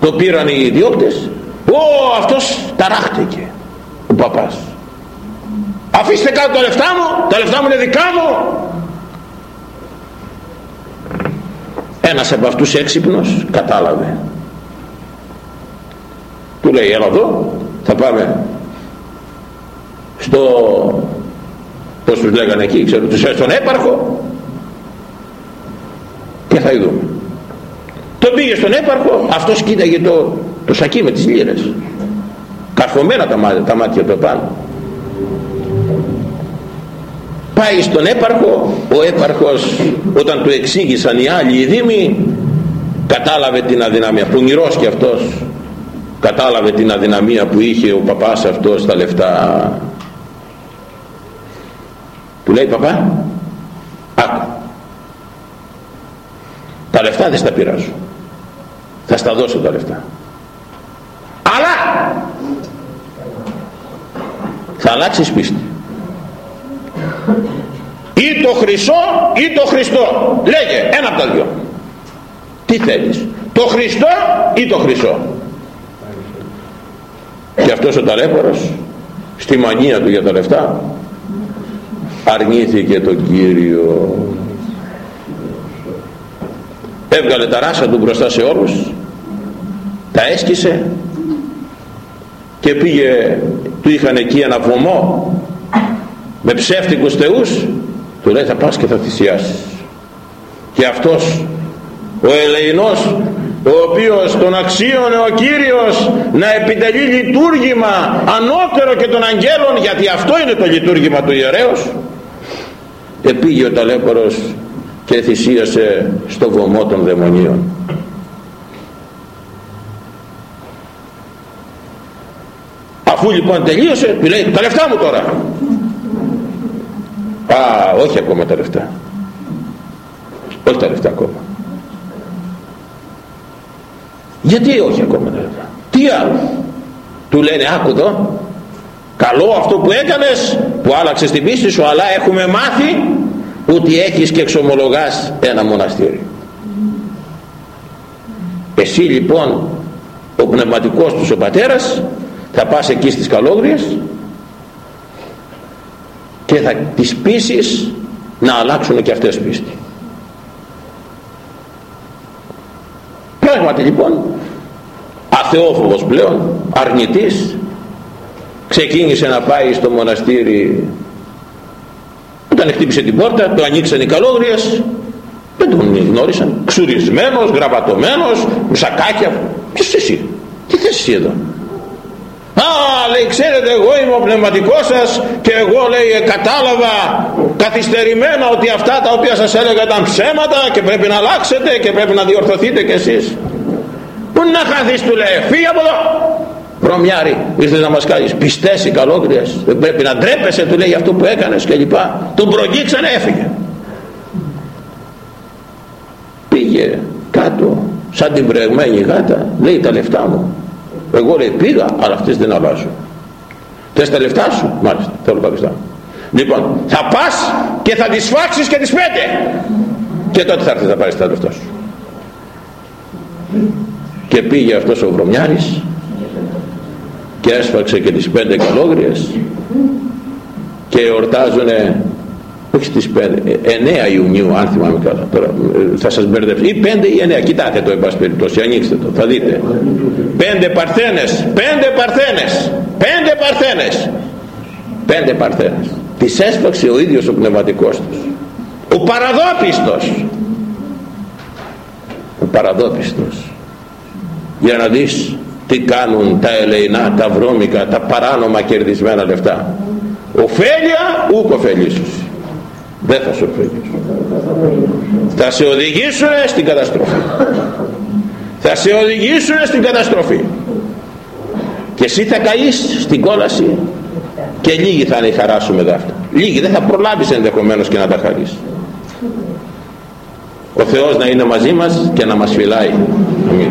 το πήραν οι ιδιώκτες Ω, αυτός ταράχτηκε ο παπάς. Αφήστε κάτω τα λεφτά μου, τα λεφτά μου είναι δικά μου. Ένας από αυτούς έξυπνος κατάλαβε. Του λέει, έλα εδώ, θα πάμε στο, πώς τους λέγανε εκεί, ξέρω, τους στον έπαρχο και θα δούμε. Τον πήγε στον έπαρχο, αυτός κοίταγε το, το σακί με τις λίρες. Καρφωμένα τα μάτια, τα μάτια του επάνω πάει στον έπαρχο. Ο έπαρχος όταν του εξήγησαν οι άλλοι οι δήμοι κατάλαβε την αδυναμία. Πονηρός και αυτός. Κατάλαβε την αδυναμία που είχε ο παπάς αυτός στα λεφτά. Του λέει παπά άκου. Τα λεφτά δεν στα πειράζω. Θα στα δώσω τα λεφτά αλλά θα αλλάξεις πίστης. Ή το χρυσό ή το Χριστό. Λέγε ένα από τα δυο τι θέλεις το Χριστό ή το χρυσό και αυτός ο ταλέπορος στη μανία του για τα λεφτά αρνήθηκε τον Κύριο. Έβγαλε τα ράσα του μπροστά σε όλους τα έσκησε και πήγε του είχαν εκεί ένα βωμό με ψεύτικους θεούς του λέει θα πας και θα θυσιάσεις και αυτός ο ελεηνός ο οποίος τον αξίωνε ο Κύριος να επιτελεί λειτουργήμα ανώτερο και των αγγέλων γιατί αυτό είναι το λειτουργήμα του ιερέως επήγε ο ταλέπορος και θυσίασε στο βωμό των δαιμονίων αφού λοιπόν τελείωσε του λέει τα λεφτά μου τώρα α όχι ακόμα τα λεφτά. Όχι τα λεφτά ακόμα. Γιατί όχι ακόμα τα λεφτά; Τι άλλο; Του λένε άκου εδώ καλό αυτό που έκανες που άλλαξες την πίστη σου αλλά έχουμε μάθει ότι έχεις και εξομολογάς ένα μοναστήρι εσύ λοιπόν ο πνευματικός τους ο πατέρας θα πας εκεί στις καλόγριες και θα τις πείσεις να αλλάξουν και αυτές πίστη. Πράγματι λοιπόν αθεόφοβος πλέον αρνητής ξεκίνησε να πάει στο μοναστήρι. Όταν χτύπησε την πόρτα το ανοίξαν οι καλόγριες δεν τον γνώρισαν ξουρισμένος, γραβατωμένος σακάκια ποιος εσύ; Τι θες εσύ εδώ; Α, λέει, ξέρετε, εγώ είμαι ο πνευματικός σας και εγώ, λέει, κατάλαβα καθυστερημένα ότι αυτά τα οποία σας έλεγα ήταν ψέματα και πρέπει να αλλάξετε και πρέπει να διορθωθείτε κι εσείς. Πού να χαθείς, του λέει, φύγε από εδώ. Βρωμιάρη, ήρθες να μας κάνεις πιστές οι καλόγριες. Δεν πρέπει να ντρέπεσαι, του λέει, για αυτό που έκανες και λοιπά. Τον προγγίξανε, έφυγε. Πήγε κάτω, σαν την προηγμένη γάτα, λέει τα λεφτά μου εγώ λέει πήγα αλλά αυτές δεν αλλάζουν. Θες τα λεφτά σου μάλιστα θέλω τα λεφτά μου λοιπόν θα πας και θα τις φάξεις και τις πέντε. Και τότε θα έρθεις να πάρεις τα λεφτά σου. Και πήγε αυτός ο βρωμιάρης και έσφαξε και τις πέντε καλόγριες και εορτάζουνε όχι στις 5, 9 ε, Ιουνίου αν θυμάμαι καλά. Τώρα ε, θα σας μπερδέψω. Ή 5 ή 9 κοιτάτε το εν πάση περιπτώσει ανοίξτε το θα δείτε. 5 παρθένες 5 παρθένες 5 παρθένες. 5 παρθένες. Τις έσφαξε ο ίδιος ο πνευματικός τους. Ο παραδόπιστος. Ο παραδόπιστος. Για να δεις τι κάνουν τα ελεηνά, τα βρώμικα, τα παράνομα κερδισμένα λεφτά. Οφέλεια, ούκ ωφελήσους δεν θα σου ωφελήσουν θα σε οδηγήσουν στην καταστροφή. Θα σε οδηγήσουν στην καταστροφή. Και εσύ θα καείς στην κόλαση και λίγοι θα είναι η χαρά μετά αυτά λίγοι δεν θα προλάβεις ενδεχομένως και να τα χαρείς. Ο Θεός να είναι μαζί μας και να μας φυλάει. Αμήν.